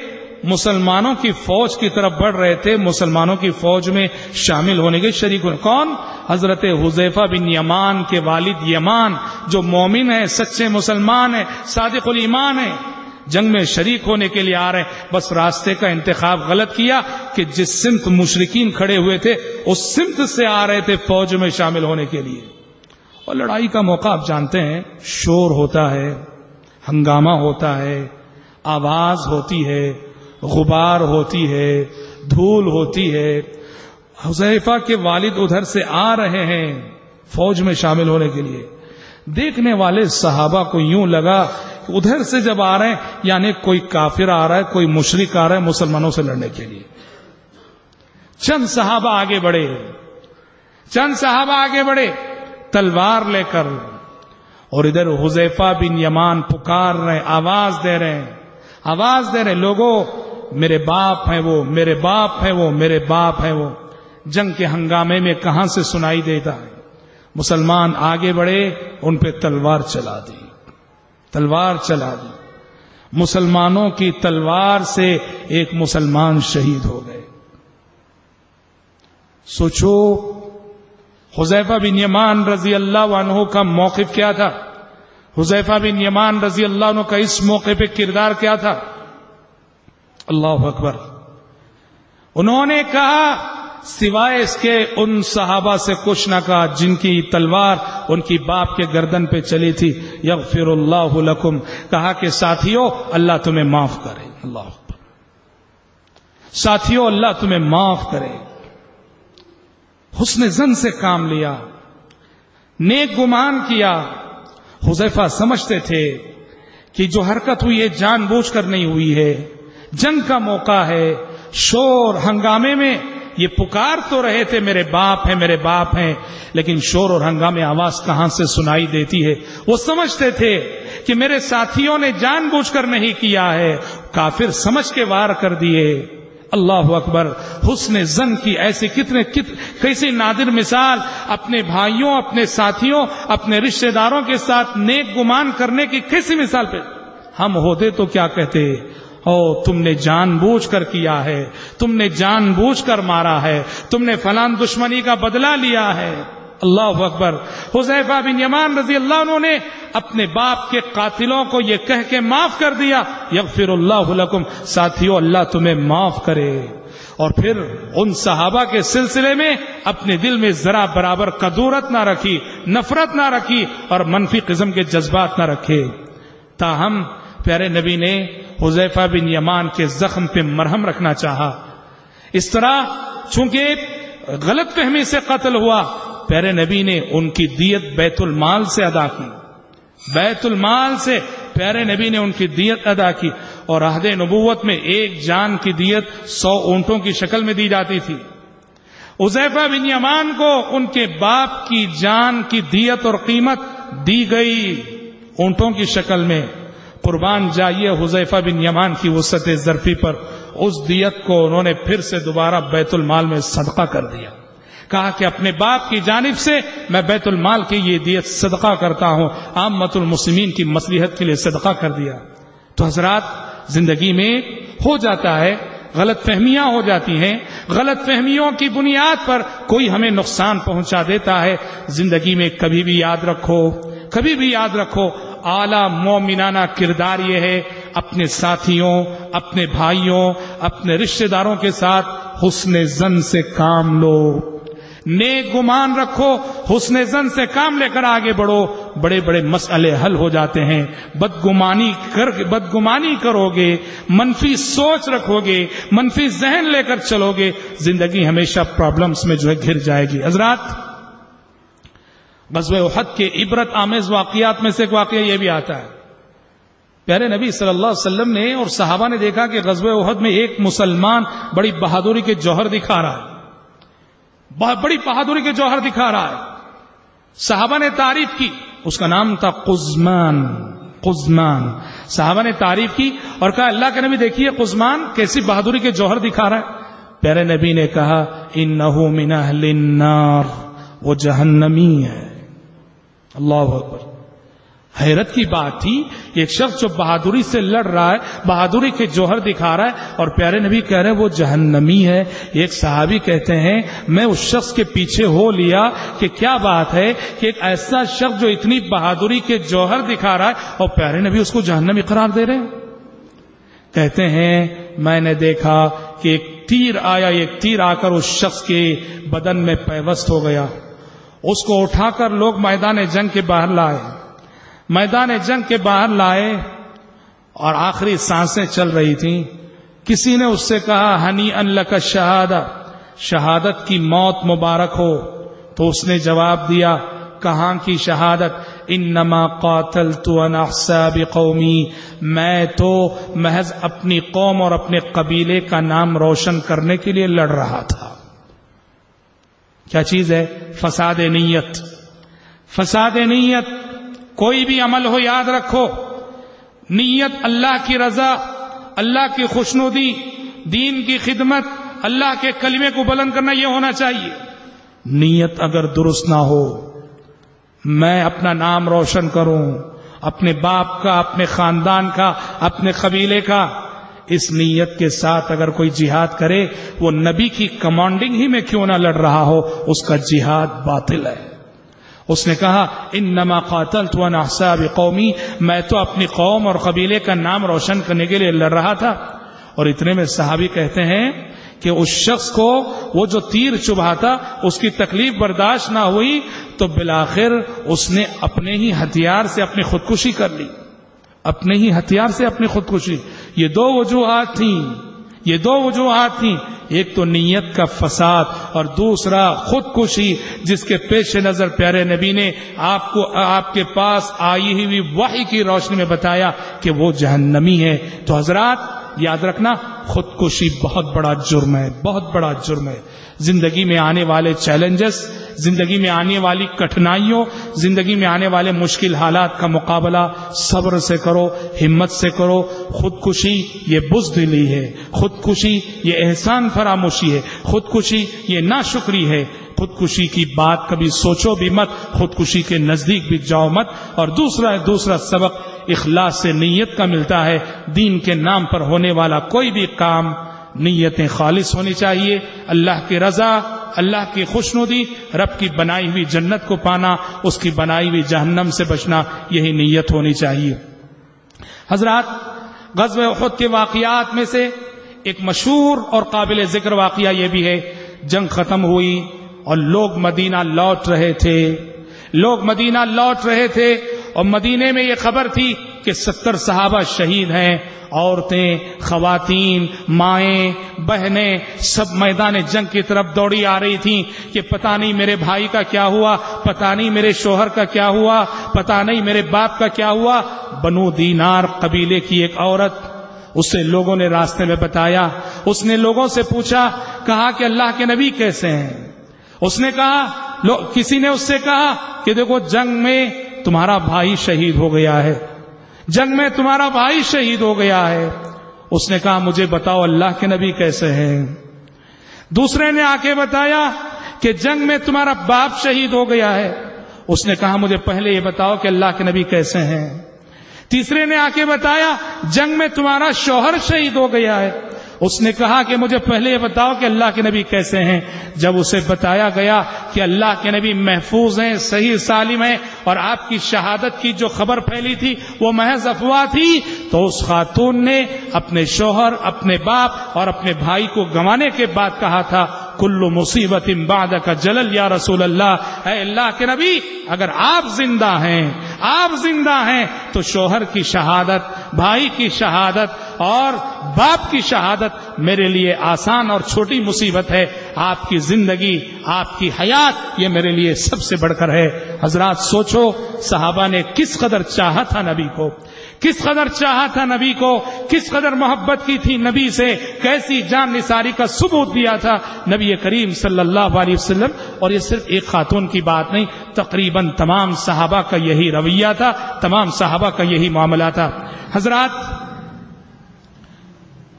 مسلمانوں کی فوج کی طرف بڑھ رہے تھے۔ مسلمانوں کی فوج میں شامل ہونے کے شریک کون؟ حضرت حذیفہ بن یمان کے والد یمان، جو مومن ہے سچے مسلمان ہے صادق الایمان ہے جنگ میں شریک ہونے کے لیے آ رہے ہیں۔ بس راستے کا انتخاب غلط کیا کہ جس سمت مشرقین کھڑے ہوئے تھے، اس سمت سے آ رہے تھے فوج میں شامل ہونے کے لیے۔ اور لڑائی کا موقع آپ جانتے ہیں، شور ہوتا ہے، ہنگامہ ہوتا ہے، آواز ہوتی ہے، غبار ہوتی ہے، دھول ہوتی ہے۔ حذیفہ کے والد ادھر سے آ رہے ہیں فوج میں شامل ہونے کے لیے۔ دیکھنے والے صحابہ کو یوں لگا ادھر سے جب آ رہے ہیں یعنی کوئی کافر آ رہا ہے، کوئی مشرق آ رہا ہے مسلمانوں سے لڑنے کے لیے۔ چند صحابہ آگے بڑھے۔ چند صحابہ آگے بڑھے۔ تلوار لے کر۔ اور ادھر حذیفہ بن یمان پکار رہے آواز دے رہے ہیں۔ آواز دے رہے لوگوں میرے باپ ہیں وہ، میرے باپ ہیں وہ، میرے باپ ہیں وہ۔ جنگ کے ہنگامے میں کہاں سے سنائی دیتا ہے؟ مسلمان آگے بڑھے، ان پہ تلوار چلا دی۔ تلوار چلا دی۔ مسلمانوں کی تلوار سے ایک مسلمان شہید ہو گئے۔ سوچو، حذیفہ بن یمان رضی اللہ عنہ کا موقف کیا تھا؟ حذیفہ بن یمان رضی اللہ عنہ کا اس موقع پہ کردار کیا تھا؟ اللہ اکبر۔ انہوں نے کہا سوائے اس کے ان صحابہ سے کچھ نہ کہا جن کی تلوار ان کی باپ کے گردن پہ چلی تھی۔ یغفر اللہ لکم۔ کہا کہ ساتھیوں اللہ تمہیں معاف کرے۔ اللہ اکبر۔ ساتھیوں اللہ تمہیں معاف کرے۔ حسن زن سے کام لیا۔ نیک گمان کیا۔ حذیفہ سمجھتے تھے کہ جو حرکت ہوئی ہے، جان بوجھ کر نہیں ہوئی ہے۔ جنگ کا موقع ہے۔ شور ہنگامے میں یہ پکار تو رہے تھے، میرے باپ ہیں، میرے باپ ہیں، لیکن شور اور ہنگامے آواز کہاں سے سنائی دیتی ہے؟ وہ سمجھتے تھے کہ میرے ساتھیوں نے جان بوجھ کر نہیں کیا ہے، کافر سمجھ کے وار کر دیے۔ اللہ اکبر، حسن زن کی ایسی کتنے کت، کیسی نادر مثال اپنے بھائیوں، اپنے ساتھیوں، اپنے رشتہ داروں کے ساتھ نیک گمان کرنے کی کیسی مثال پہ؟ ہم ہوتے تو کیا کہتے؟ او تم نے جان بوجھ کر کیا ہے، تم نے جان بوجھ کر مارا ہے، تم نے فلان دشمنی کا بدلہ لیا ہے۔ اللہ اکبر۔ حذیفہ بن یمان رضی اللہ عنہ نے اپنے باپ کے قاتلوں کو یہ کہہ کے معاف کر دیا۔ یغفر اللہ لکم۔ ساتھیوں اللہ تمہیں معاف کرے۔ اور پھر ان صحابہ کے سلسلے میں اپنے دل میں ذرا برابر قدورت نہ رکھی، نفرت نہ رکھی اور منفی قسم کے جذبات نہ رکھے۔ تاہم پیارے نبی نے حذیفہ بن یمان کے زخم پہ مرہم رکھنا چاہا۔ اس طرح چونکہ غلط فہمی سے قتل ہوا، پیارے نبی نے ان کی دیت بیت المال سے ادا کی۔ بیت المال سے پیارے نبی نے ان کی دیت ادا کی اور عہد نبوت میں ایک جان کی دیت سو اونٹوں کی شکل میں دی جاتی تھی۔ ازیفہ بن یمان کو ان کے باپ کی جان کی دیت اور قیمت دی گئی اونٹوں کی شکل میں۔ قربان جائیے حذیفہ بن یمان کی وسط ظرفی پر۔ اس دیت کو انہوں نے پھر سے دوبارہ بیت المال میں صدقہ کر دیا۔ کہا کہ اپنے باپ کی جانب سے میں بیت المال کی یہ دیت صدقہ کرتا ہوں۔ عامت المسلمین کی مصلیحت کے لیے صدقہ کر دیا۔ تو حضرات، زندگی میں ہو جاتا ہے، غلط فہمیاں ہو جاتی ہیں۔ غلط فہمیوں کی بنیاد پر کوئی ہمیں نقصان پہنچا دیتا ہے۔ زندگی میں کبھی بھی یاد رکھو، کبھی بھی یاد رکھو اعلی مومنانہ کردار یہ ہے اپنے ساتھیوں، اپنے بھائیوں، اپنے رشتہ داروں کے ساتھ حسن زن سے کام لو۔ نیک گمان رکھو، حسن زن سے کام لے کر آگے بڑھو۔ بڑے بڑے مسئلے حل ہو جاتے ہیں۔ بدگمانی کر بدگمانی کرو گے منفی سوچ رکھو گے منفی ذہن لے کر چلو گے زندگی ہمیشہ پرابلمس میں جو ہے گر جائے گی۔ حضرات غزوہ احد کے عبرت آمیز واقعات میں سے ایک واقعہ یہ بھی آتا ہے۔ پیارے نبی صلی اللہ علیہ وسلم نے اور صحابہ نے دیکھا کہ غزوہ احد میں ایک مسلمان بڑی بہادری کے جوہر دکھا رہا ہے۔ بڑی بہادری کے جوہر دکھا رہا ہے۔ صحابہ نے تعریف کی، اس کا نام تھا قزمان قزمان۔ صحابہ نے تعریف کی اور کہا، اللہ کے نبی دیکھیے قزمان، کیسی بہادری کے جوہر دکھا رہا ہے۔ پیارے نبی نے کہا ان النار، وہ جہنمی ہے۔ اللہ اکبر۔ حیرت کی بات تھی ایک شخص جو بہادری سے لڑ رہا ہے، بہادری کے جوہر دکھا رہا ہے اور پیارے نبی کہہ رہے ہیں، وہ جہنمی ہے۔ ایک صحابی کہتے ہیں، میں اس شخص کے پیچھے ہو لیا کہ کیا بات ہے کہ ایک ایسا شخص جو اتنی بہادری کے جوہر دکھا رہا ہے اور پیارے نبی اس کو جہنمی قرار دے رہے ہیں۔ کہتے ہیں، میں نے دیکھا کہ ایک تیر آیا، ایک تیر آ کر اس شخص کے بدن میں پیوست ہو گیا۔ اس کو اٹھا کر لوگ میدان جنگ کے باہر لائے۔ میدان جنگ کے باہر لائے اور آخری سانسیں چل رہی تھیں۔ کسی نے اس سے کہا، ہنی اللہ کا شہادت شہادت کی موت مبارک ہو۔ تو اس نے جواب دیا، کہاں کی شہادت؟ ان نما قاتل تو قومی میں تو محض اپنی قوم اور اپنے قبیلے کا نام روشن کرنے کے لیے لڑ رہا تھا۔ کیا چیز ہے؟ فساد نیت۔ فساد نیت، کوئی بھی عمل ہو، یاد رکھو۔ نیت اللہ کی رضا، اللہ کی خوشنودی، دین کی خدمت، اللہ کے کلمے کو بلند کرنا، یہ ہونا چاہیے۔ نیت اگر درست نہ ہو، میں اپنا نام روشن کروں، اپنے باپ کا، اپنے خاندان کا، اپنے قبیلے کا اس نیت کے ساتھ اگر کوئی جہاد کرے، وہ نبی کی کمانڈنگ ہی میں کیوں نہ لڑ رہا ہو؟ اس کا جہاد باطل ہے۔ اس نے کہا ان نما قاتل تو انحصاب قومی، میں تو اپنی قوم اور قبیلے کا نام روشن کرنے کے لیے لڑ رہا تھا۔ اور اتنے میں صحابی کہتے ہیں کہ اس شخص کو وہ جو تیر چبھا تھا، اس کی تکلیف برداشت نہ ہوئی، تو بلاخر اس نے اپنے ہی ہتھیار سے اپنی خودکشی کر لی۔ اپنے ہی ہتھیار سے اپنی خودکشی۔ یہ دو وجوہات تھیں۔ یہ دو وجوہات تھیں۔ ایک تو نیت کا فساد اور دوسرا خودکشی، جس کے پیش نظر پیارے نبی نے آپ کو، آپ کے پاس آئی ہوئی وحی کی روشنی میں بتایا کہ وہ جہنمی ہے۔ تو حضرات، یاد رکھنا، خودکشی بہت بڑا جرم ہے، بہت بڑا جرم ہے۔ زندگی میں آنے والے چیلنجز، زندگی میں آنے والی کٹھنائیوں، زندگی میں آنے والے مشکل حالات کا مقابلہ صبر سے کرو، ہمت سے کرو، خودکشی یہ بزدلی ہے، خودکشی یہ احسان فراموشی ہے، خودکشی یہ ناشکری ہے، خودکشی کی بات کبھی سوچو بھی مت، خودکشی کے نزدیک بھی جاؤ مت، اور دوسرا دوسرا سبق، اخلاص سے نیت کا ملتا ہے، دین کے نام پر ہونے والا کوئی بھی کام نیتیں خالص ہونی چاہیے۔ اللہ کی رضا، اللہ کی خوش ندی رب کی بنائی ہوئی جنت کو پانا، اس کی بنائی ہوئی جہنم سے بچنا، یہی نیت ہونی چاہیے۔ حضرات غزب احد کے واقعات میں سے ایک مشہور اور قابل ذکر واقعہ یہ بھی ہے۔ جنگ ختم ہوئی اور لوگ مدینہ لوٹ رہے تھے۔ لوگ مدینہ لوٹ رہے تھے اور مدینے میں یہ خبر تھی کہ ستر صحابہ شہید ہیں۔ عورتیں، خواتین، مائیں، بہنیں سب میدان جنگ کی طرف دوڑی آ رہی تھیں کہ پتہ نہیں میرے بھائی کا کیا ہوا، پتہ نہیں میرے شوہر کا کیا ہوا، پتہ نہیں میرے باپ کا کیا ہوا۔ بنو دینار قبیلے کی ایک عورت اسے لوگوں نے راستے میں بتایا، اس نے لوگوں سے پوچھا، کہا کہ اللہ کے نبی کیسے ہیں؟ اس نے کہا کسی نے اس سے کہا کہ دیکھو جنگ میں تمہارا بھائی شہید ہو گیا ہے۔ جنگ میں تمہارا بھائی شہید ہو گیا ہے۔ اس نے کہا، مجھے بتاؤ اللہ کے نبی کیسے ہیں۔ دوسرے نے آ کے بتایا کہ جنگ میں تمہارا باپ شہید ہو گیا ہے۔ اس نے کہا، مجھے پہلے یہ بتاؤ کہ اللہ کے نبی کیسے ہیں۔ تیسرے نے آ کے بتایا، جنگ میں تمہارا شوہر شہید ہو گیا ہے۔ اس نے کہا کہ مجھے پہلے یہ بتاؤ کہ اللہ کے نبی کیسے ہیں۔ جب اسے بتایا گیا کہ اللہ کے نبی محفوظ ہیں، صحیح سالم ہیں اور آپ کی شہادت کی جو خبر پھیلی تھی، وہ محض افواہ تھی، تو اس خاتون نے اپنے شوہر، اپنے باپ اور اپنے بھائی کو گنوانے کے بعد کہا تھا کلو مصیبت امباد کا جلل یا رسول اللہ اے اللہ کے نبی، اگر آپ زندہ ہیں، آپ زندہ ہیں، تو شوہر کی شہادت، بھائی کی شہادت اور باپ کی شہادت میرے لیے آسان اور چھوٹی مصیبت ہے۔ آپ کی زندگی، آپ کی حیات یہ میرے لیے سب سے بڑھ کر ہے۔ حضرات سوچو، صحابہ نے کس قدر چاہا تھا نبی کو؟ کس قدر چاہا تھا نبی کو؟ کس قدر محبت کی تھی نبی سے؟ کیسی جان نثاری کا ثبوت دیا تھا نبی کریم صلی اللہ علیہ وسلم؟ اور یہ صرف ایک خاتون کی بات نہیں، تقریباً تمام صحابہ کا یہی رویہ تھا، تمام صحابہ کا یہی معاملہ تھا۔ حضرات،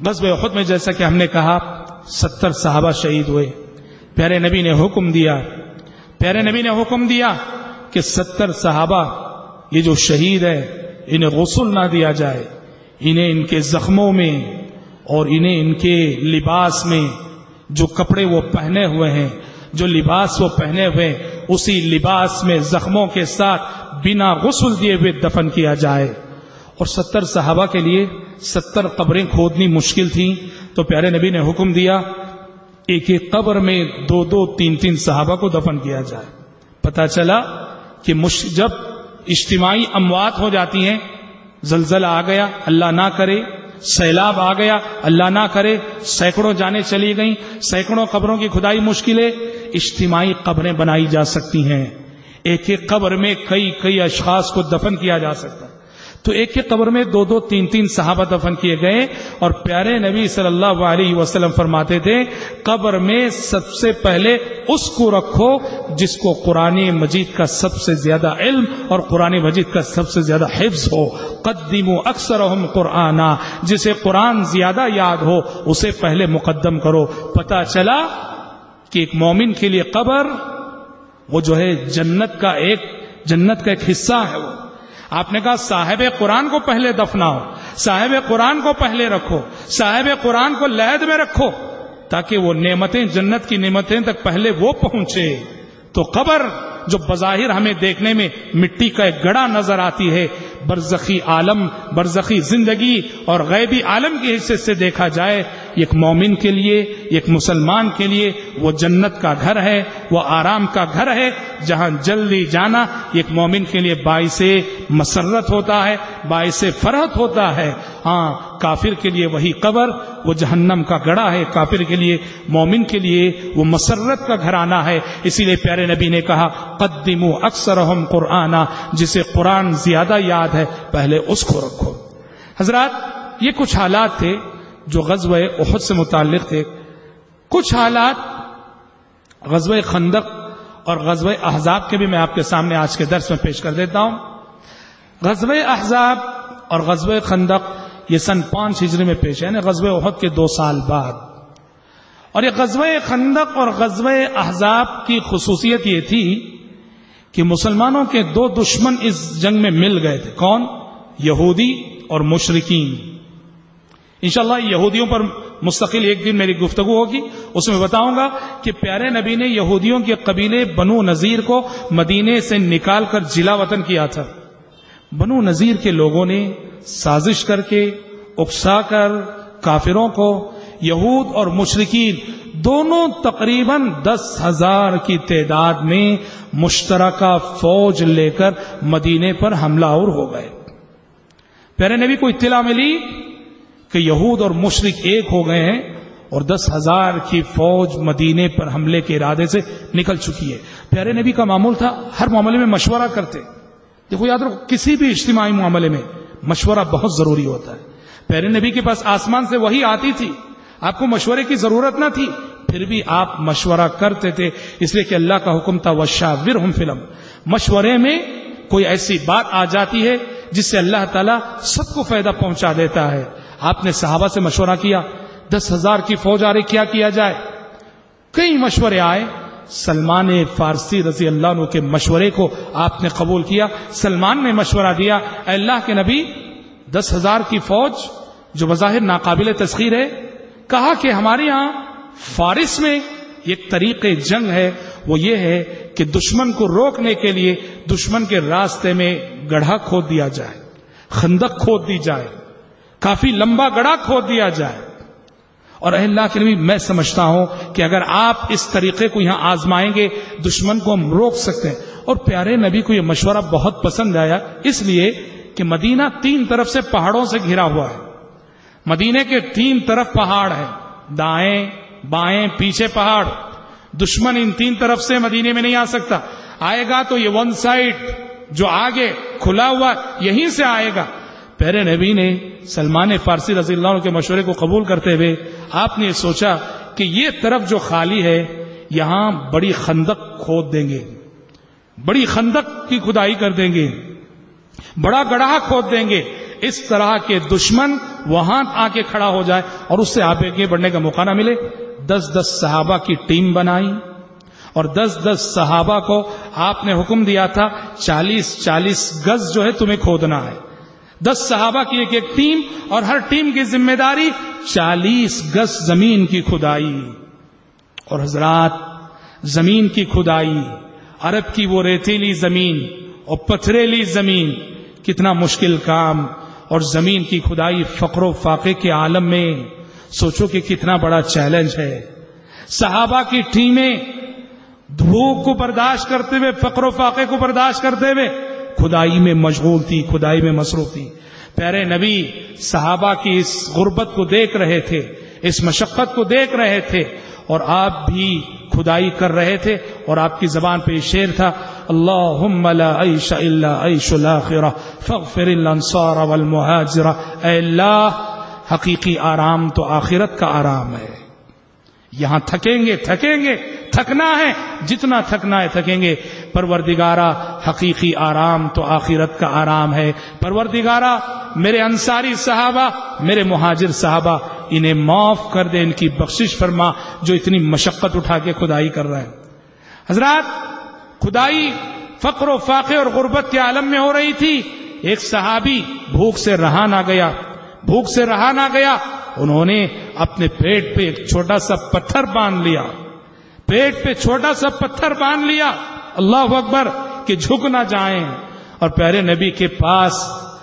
بس بے خود میں جیسا کہ ہم نے کہا، ستر صحابہ شہید ہوئے۔ پیارے نبی نے حکم دیا۔ پیارے نبی نے حکم دیا۔ کہ ستر صحابہ، یہ جو شہید ہے انہیں غسل نہ دیا جائے، انہیں ان کے زخموں میں اور انہیں ان کے لباس میں جو کپڑے وہ پہنے ہوئے ہیں، جو لباس وہ پہنے ہوئے اسی لباس میں زخموں کے ساتھ بنا غسل دیے ہوئے دفن کیا جائے۔ اور ستر صحابہ کے لیے ستر قبریں کھودنی مشکل تھیں۔ تو پیارے نبی نے حکم دیا، ایک ایک قبر میں دو دو تین تین صحابہ کو دفن کیا جائے۔ پتا چلا کہ جب اجتماعی اموات ہو جاتی ہیں، زلزلہ آ گیا، اللہ نہ کرے، سیلاب آ گیا، اللہ نہ کرے، سینکڑوں جانے چلی گئیں، سینکڑوں قبروں کی کھدائی مشکل ہے اجتماعی قبریں بنائی جا سکتی ہیں۔ ایک ایک قبر میں کئی کئی اشخاص کو دفن کیا جا سکتا ہے۔ تو ایک ایک قبر میں دو دو تین تین صحابہ دفن کیے گئے اور پیارے نبی صلی اللہ علیہ وسلم فرماتے تھے، قبر میں سب سے پہلے اس کو رکھو جس کو قرآن مجید کا سب سے زیادہ علم اور قرآن مجید کا سب سے زیادہ حفظ ہو۔ قدیم و اکثر قرآن جسے قرآن زیادہ یاد ہو، اسے پہلے مقدم کرو۔ پتا چلا کہ ایک مومن کے لیے قبر وہ جو ہے جنت کا ایک، جنت کا ایک حصہ ہے وہ۔ آپ نے کہا صاحب قرآن کو پہلے دفناؤ، صاحب قرآن کو پہلے رکھو، صاحب قرآن کو لہد میں رکھو، تاکہ وہ نعمتیں جنت کی نعمتیں تک پہلے وہ پہنچے۔ تو قبر جو بظاہر ہمیں دیکھنے میں مٹی کا ایک گڑا نظر آتی ہے، برزخی عالم، برزخی زندگی اور غیبی عالم کے حصے سے دیکھا جائے ایک مومن کے لیے ایک مسلمان کے لیے وہ جنت کا گھر ہے، وہ آرام کا گھر ہے، جہاں جلدی جانا ایک مومن کے لیے باعث مسرت ہوتا ہے، باعث فرحت ہوتا ہے۔ ہاں کافر کے لیے وہی قبر، وہ جہنم کا گڑا ہے کافر کے لیے، مومن کے لیے، وہ مسرت کا گھرانہ ہے۔ اسی لیے پیارے نبی نے کہا قدیم اکثر قرآن جسے قرآن زیادہ یاد ہے، پہلے اس کو رکھو۔ حضرات، یہ کچھ حالات تھے جو غزوہ احد سے متعلق تھے۔ کچھ حالات غزوہ خندق اور غزوہ احزاب کے بھی میں آپ کے سامنے آج کے درس میں پیش کر دیتا ہوں۔ غزوہ احزاب اور غزوہ خندق یہ سن پانچ ہجری میں پیش ہے یعنی غزوہ احد کے دو سال بعد۔ اور یہ غزوہ خندق اور غزوہ احزاب کی خصوصیت یہ تھی کہ مسلمانوں کے دو دشمن اس جنگ میں مل گئے تھے۔ کون؟ یہودی اور مشرقین انشاءاللہ یہودیوں پر مستقل ایک دن میری گفتگو ہوگی۔ اس میں بتاؤں گا کہ پیارے نبی نے یہودیوں کے قبیلے بنو نذیر کو مدینے سے نکال کر جلا وطن کیا تھا۔ بنو نذیر کے لوگوں نے سازش کر کے اکسا کر کافروں کو، یہود اور مشرقین دونوں تقریباً دس ہزار کی تعداد میں مشترکہ فوج لے کر مدینے پر حملہ اور ہو گئے۔ پیارے نبی کو اطلاع ملی کہ یہود اور مشرق ایک ہو گئے ہیں اور دس ہزار کی فوج مدینے پر حملے کے ارادے سے نکل چکی ہے۔ پیارے نبی کا معمول تھا، ہر معاملے میں مشورہ کرتے۔ دیکھو، یاد رکھو، کسی بھی اجتماعی معاملے میں مشورہ بہت ضروری ہوتا ہے۔ پیارے نبی کے پاس آسمان سے وہی آتی تھی۔ آپ کو مشورے کی ضرورت نہ تھی۔ پھر بھی آپ مشورہ کرتے تھے۔ اس لیے کہ اللہ کا حکم تھا وشاور ہم فلم مشورے میں کوئی ایسی بات آ جاتی ہے جس سے اللہ تعالیٰ سب کو فائدہ پہنچا دیتا ہے۔ آپ نے صحابہ سے مشورہ کیا۔ دس ہزار کی فوج آ رہی کیا کیا جائے۔ کئی مشورے آئے۔ سلمان فارسی رضی اللہ عنہ کے مشورے کو آپ نے قبول کیا، سلمان نے مشورہ دیا، اے اللہ کے نبی، دس ہزار کی فوج جو بظاہر ناقابل تسخیر ہے، کہا کہ ہمارے یہاں فارس میں ایک طریق جنگ ہے، وہ یہ ہے کہ دشمن کو روکنے کے لیے دشمن کے راستے میں گڑھا کھود دیا جائے، خندق کھود دی جائے، کافی لمبا گڑا کھود دیا جائے۔ اور اے اللہ کے نبی، میں سمجھتا ہوں کہ اگر آپ اس طریقے کو یہاں آزمائیں گے، دشمن کو ہم روک سکتے ہیں۔ اور پیارے نبی کو یہ مشورہ بہت پسند آیا، اس لیے کہ مدینہ تین طرف سے پہاڑوں سے گھرا ہوا ہے۔ مدینے کے تین طرف پہاڑ ہے دائیں، بائیں، پیچھے پہاڑ۔ دشمن ان تین طرف سے مدینے میں نہیں آ سکتا۔ آئے گا تو یہ ون سائڈ جو آگے کھلا ہوا، یہیں سے آئے گا۔ پیرے نبی نے سلمان فارسی رضی اللہ عنہ کے مشورے کو قبول کرتے ہوئے آپ نے سوچا کہ یہ طرف جو خالی ہے، یہاں بڑی خندق کھود دیں گے۔ بڑی خندق کی کھدائی کر دیں گے۔ بڑا گڑھا کھود دیں گے۔ اس طرح کے دشمن وہاں آ کے کھڑا ہو جائے اور اس سے آپ آگے بڑھنے کا موقع نہ ملے۔ دس دس صحابہ کی ٹیم بنائی۔ اور دس دس صحابہ کو آپ نے حکم دیا تھا، چالیس چالیس گز جو ہے تمہیں کھودنا ہے۔ دس صحابہ کی ایک ایک ٹیم اور ہر ٹیم کی ذمہ داری چالیس گز زمین کی کھدائی اور حضرات زمین کی کھدائی عرب کی وہ ریتیلی زمین اور پتھریلی زمین کتنا مشکل کام اور زمین کی کھدائی فقر و فاقے کے عالم میں سوچو کہ کتنا بڑا چیلنج ہے صحابہ کی ٹیمیں دھوپ کو برداشت کرتے ہوئے فقر و فاقے کو برداشت کرتے ہوئے کھدائی میں مشغول تھی کھدائی میں مصروف تھی۔ پیارے نبی، صحابہ کی اس غربت کو دیکھ رہے تھے، اس مشقت کو دیکھ رہے تھے اور آپ بھی کھدائی کر رہے تھے اور آپ کی زبان پہ شیر تھا اللہ عیش اللہ عیش فغفر الانصار والمہاجر اے اللہ، حقیقی آرام تو آخرت کا آرام ہے۔ یہاں تھکیں گے تھکیں گے، تھکنا ہے، جتنا تھکنا ہے تھکیں گے۔ پروردگارا حقیقی آرام تو آخرت کا آرام ہے۔ پروردگارا میرے انصاری صحابہ، میرے مہاجر صحابہ، انہیں معاف کر دے ان کی بخشش فرما، جو اتنی مشقت اٹھا کے خدائی کر رہے ہیں۔ حضرات، خدائی فقر و فاقے اور غربت کے عالم میں ہو رہی تھی۔ ایک صحابی بھوک سے رہا نہ گیا، بھوک سے رہا نہ گیا انہوں نے اپنے پیٹ پہ ایک چھوٹا سا پتھر باندھ لیا۔ پیٹ پہ چھوٹا سا پتھر باندھ لیا۔ اللہ اکبر، کہ جھک نہ جائیں۔ اور پیارے نبی کے پاس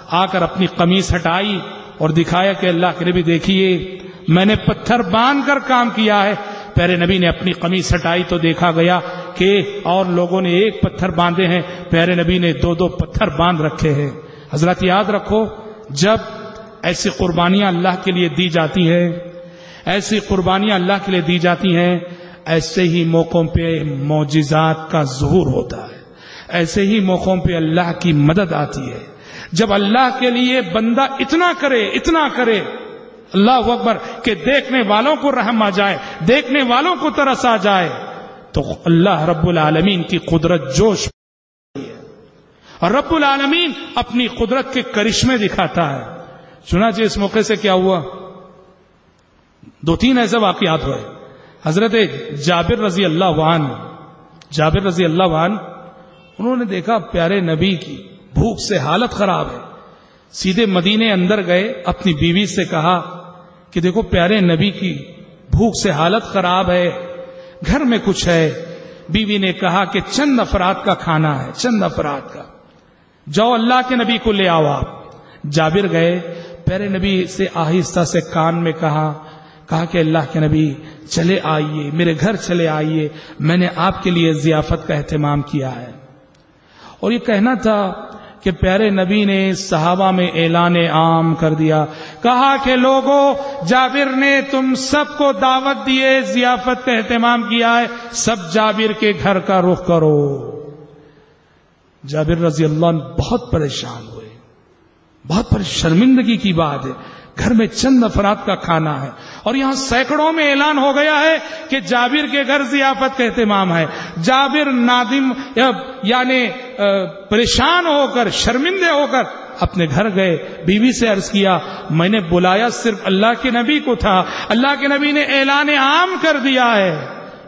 آ کر اپنی قمیص ہٹائی اور دکھایا کہ اللہ کے نبی، دیکھیے، میں نے پتھر باندھ کر کام کیا ہے۔ پیارے نبی نے اپنی قمیص ہٹائی تو دیکھا گیا کہ اور لوگوں نے ایک پتھر باندھے ہیں۔ پیارے نبی نے دو دو پتھر باندھ رکھے ہیں۔ حضرت، یاد رکھو، جب ایسی قربانیاں اللہ کے لیے دی جاتی ہیں، ایسی قربانیاں اللہ کے لیے دی جاتی ہیں، ایسے ہی موقعوں پہ معجزات کا ظہور ہوتا ہے، ایسے ہی موقعوں پہ اللہ کی مدد آتی ہے۔ جب اللہ کے لیے بندہ اتنا کرے اتنا کرے، اللہ اکبر، کہ دیکھنے والوں کو رحم آ جائے، دیکھنے والوں کو ترس آ جائے، تو اللہ رب العالمین کی قدرت جوش اور رب العالمین اپنی قدرت کے کرشمے دکھاتا ہے۔ سنا جی اس موقع سے کیا ہوا؟ دو تین ایسے واقعات ہوئے۔ حضرت جابر رضی اللہ وان جابر رضی اللہ وان انہوں نے دیکھا پیارے نبی کی بھوک سے حالت خراب ہے۔ سیدھے مدینے اندر گئے، اپنی بیوی سے کہا کہ دیکھو پیارے نبی کی بھوک سے حالت خراب ہے، گھر میں کچھ ہے۔ بیوی نے کہا کہ چند افراد کا کھانا ہے، چند افراد کا۔ جاؤ اللہ کے نبی کو لے آؤ آپ۔ جابر گئے۔ پیارے نبی سے آہستہ سے کان میں کہا کہا کہ اللہ کے نبی، چلے آئیے، میرے گھر چلے آئیے۔ میں نے آپ کے لیے ضیافت کا اہتمام کیا ہے۔ اور یہ کہنا تھا کہ پیارے نبی نے صحابہ میں اعلان عام کر دیا۔ کہا کہ لوگوں جابر نے تم سب کو دعوت دیے، ضیافت کا اہتمام کیا ہے۔ سب جابر کے گھر کا رخ کرو۔ جابر رضی اللہ بہت پریشان بہت بڑی شرمندگی کی بات ہے۔ گھر میں چند افراد کا کھانا ہے۔ اور یہاں سینکڑوں میں اعلان ہو گیا ہے کہ جابر کے گھر ضیافت کا اہتمام ہے۔ جابر نادم یعنی پریشان ہو کر، شرمندے ہو کر اپنے گھر گئے۔ بیوی سے عرض کیا، میں نے بلایا صرف اللہ کے نبی کو تھا۔ اللہ کے نبی نے اعلان عام کر دیا ہے۔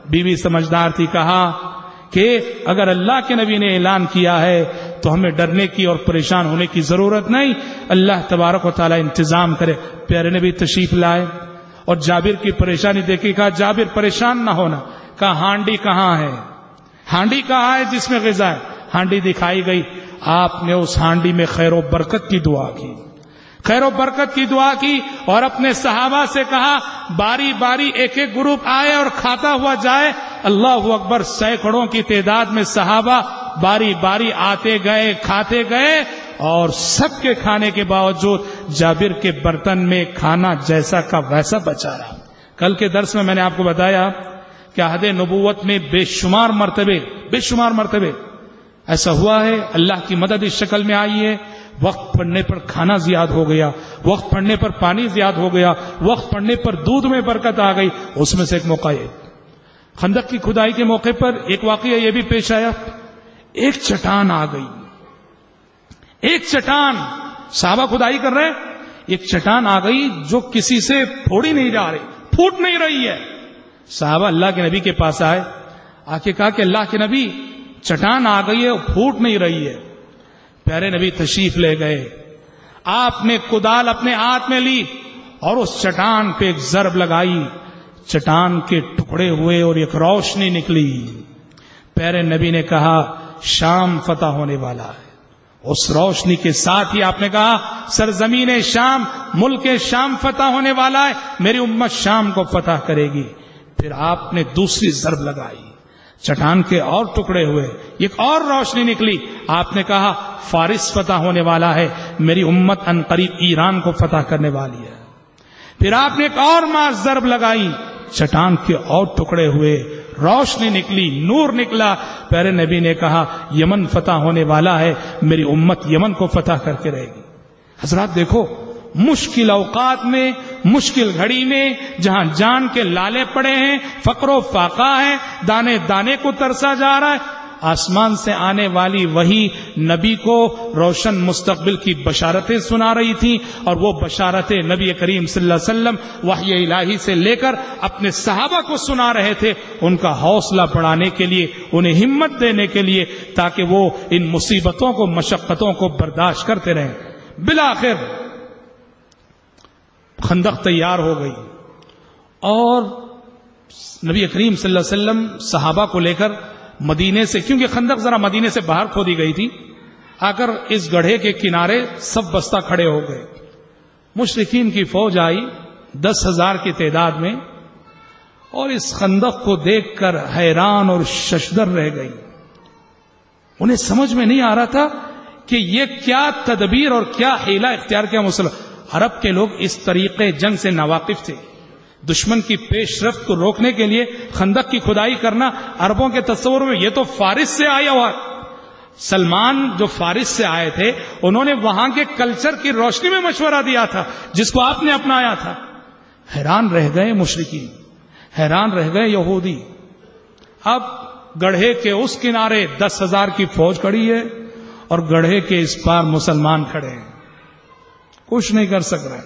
بیوی سمجھدار تھی، کہا کہ اگر اللہ کے نبی نے اعلان کیا ہے تو ہمیں ڈرنے کی اور پریشان ہونے کی ضرورت نہیں۔ اللہ تبارک و تعالیٰ انتظام کرے۔ پیارے نبی تشریف لائے۔ اور جابر کی پریشانی دیکھی کہا، جابر پریشان نہ ہونا۔ کہا، ہانڈی کہاں ہے؟ ہانڈی کہاں ہے جس میں غذا ہے؟ ہانڈی دکھائی گئی۔ آپ نے اس ہانڈی میں خیر و برکت کی دعا کی۔ خیر و برکت کی دعا کی اور اپنے صحابہ سے کہا، باری باری ایک ایک گروپ آئے اور کھاتا ہوا جائے۔ اللہ اکبر سینکڑوں کی تعداد میں صحابہ باری باری آتے گئے، کھاتے گئے اور سب کے کھانے کے باوجود جابر کے برتن میں کھانا جیسا کا ویسا بچا رہا۔ کل کے درس میں میں نے آپ کو بتایا کہ عہد نبوت میں بے شمار مرتبے، بے شمار مرتبے۔ ایسا ہوا ہے، اللہ کی مدد اس شکل میں آئی ہے۔ وقت پڑنے پر کھانا زیاد ہو گیا، وقت پڑنے پر پانی زیاد ہو گیا، وقت پڑنے پر دودھ میں برکت آ گئی۔ اس میں سے ایک موقع ہے خندق کی کھدائی کے موقع پر ایک واقعہ یہ بھی پیش آیا۔ ایک چٹان آ گئی۔ ایک چٹان۔ صحابہ کھدائی کر رہے ایک چٹان آ گئی جو کسی سے پھوڑی نہیں جا رہی، پھوٹ نہیں رہی ہے۔ صحابہ اللہ کے نبی کے پاس آئے۔ آ کے کہا کہ اللہ کے نبی چٹان آ گئی ہے، پھوٹ نہیں رہی ہے۔ پیارے نبی تشریف لے گئے۔ آپ نے کدال اپنے ہاتھ میں لی اور اس چٹان پہ ایک ضرب لگائی۔ چٹان کے ٹکڑے ہوئے اور ایک روشنی نکلی۔ پیارے نبی نے کہا، شام فتح ہونے والا ہے۔ اس روشنی کے ساتھ ہی آپ نے کہا، سرزمین شام، ملک شام فتح ہونے والا ہے، میری امت شام کو فتح کرے گی۔ پھر آپ نے دوسری ضرب لگائی۔ چٹان کے اور ٹکڑے ہوئے، ایک اور روشنی نکلی۔ آپ نے کہا، فارس فتح ہونے والا ہے، میری امت ان قریب ایران کو فتح کرنے والی ہے۔ پھر آپ نے ایک اور ماں ضرب لگائی، چٹان کے اور ٹکڑے ہوئے، روشنی نکلی، نور نکلا۔ پیرے نبی نے کہا، یمن فتح ہونے والا ہے، میری امت یمن کو فتح کر کے رہے گی۔ حضرات دیکھو، مشکل اوقات میں مشکل گھڑی میں جہاں جان کے لالے پڑے ہیں، فقر و فاقہ ہے، دانے دانے کو ترسا جا رہا ہے۔ آسمان سے آنے والی وہی نبی کو روشن مستقبل کی بشارتیں سنا رہی تھی اور وہ بشارتیں نبی کریم صلی اللہ علیہ وسلم وحی الہی سے لے کر اپنے صحابہ کو سنا رہے تھے۔ ان کا حوصلہ بڑھانے کے لیے، انہیں ہمت دینے کے لیے تاکہ وہ ان مصیبتوں کو، مشقتوں کو برداشت کرتے رہیں۔ بالآخر خندق تیار ہو گئی۔ اور نبی کریم صلی اللہ علیہ وسلم صحابہ کو لے کر مدینے سے، کیونکہ خندق ذرا مدینے سے باہر کھودی گئی تھی، آ کر اس گڑھے کے کنارے سب بستہ کھڑے ہو گئے۔ مشرقین کی فوج آئی دس ہزار کی تعداد میں، اور اس خندق کو دیکھ کر حیران اور ششدر رہ گئی۔ انہیں سمجھ میں نہیں آ رہا تھا کہ یہ کیا تدبیر اور کیا ہیلا اختیار کیا مسلم عرب کے لوگ اس طریقے جنگ سے ناواقف تھے۔ دشمن کی پیش رفت کو روکنے کے لیے خندق کی کھدائی کرنا عربوں کے تصور میں یہ تو فارس سے آیا ہوا سلمان جو فارس سے آئے تھے، انہوں نے وہاں کے کلچر کی روشنی میں مشورہ دیا تھا، جس کو آپ نے اپنایا تھا۔ حیران رہ گئے مشرقین حیران رہ گئے یہودی۔ اب گڑھے کے اس کنارے دس ہزار کی فوج کھڑی ہے اور گڑھے کے اس پار مسلمان کھڑے ہیں۔ کچھ نہیں کر سک رہے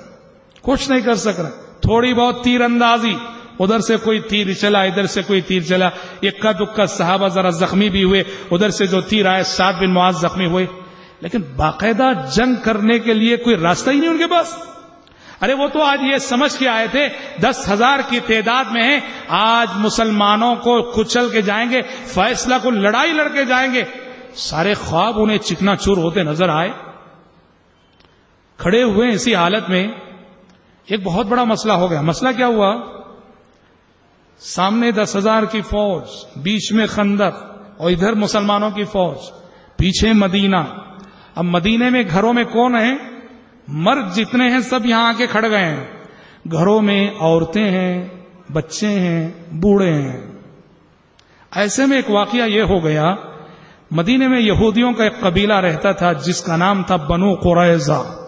کچھ نہیں کر سک رہے تھوڑی بہت تیر اندازی ادھر سے کوئی تیر چلا، ادھر سے کوئی تیر چلا۔ اکا دکا صحابہ ذرا زخمی بھی ہوئے، ادھر سے جو تیر آئے سات بن معاذ زخمی ہوئے۔ لیکن باقاعدہ جنگ کرنے کے لیے کوئی راستہ ہی نہیں ان کے پاس۔ ارے وہ تو آج یہ سمجھ کے آئے تھے، دس ہزار کی تعداد میں ہیں۔ آج مسلمانوں کو کچل کے جائیں گے، فیصلہ کو لڑائی لڑ کے جائیں گے۔ سارے خواب انہیں چکنا چور ہوتے نظر آئے۔ کھڑے ہوئے اسی حالت میں، ایک بہت بڑا مسئلہ ہو گیا۔ مسئلہ کیا ہوا؟ سامنے دس ہزار کی فوج، بیچ میں خندق اور ادھر مسلمانوں کی فوج، پیچھے مدینہ۔ اب مدینے میں گھروں میں کون ہیں؟ مرد جتنے ہیں سب یہاں آ کے کھڑ گئے ہیں۔ گھروں میں عورتیں ہیں، بچے ہیں، بوڑھے ہیں۔ ایسے میں ایک واقعہ یہ ہو گیا مدینے میں یہودیوں کا ایک قبیلہ رہتا تھا جس کا نام تھا بنو قریضہ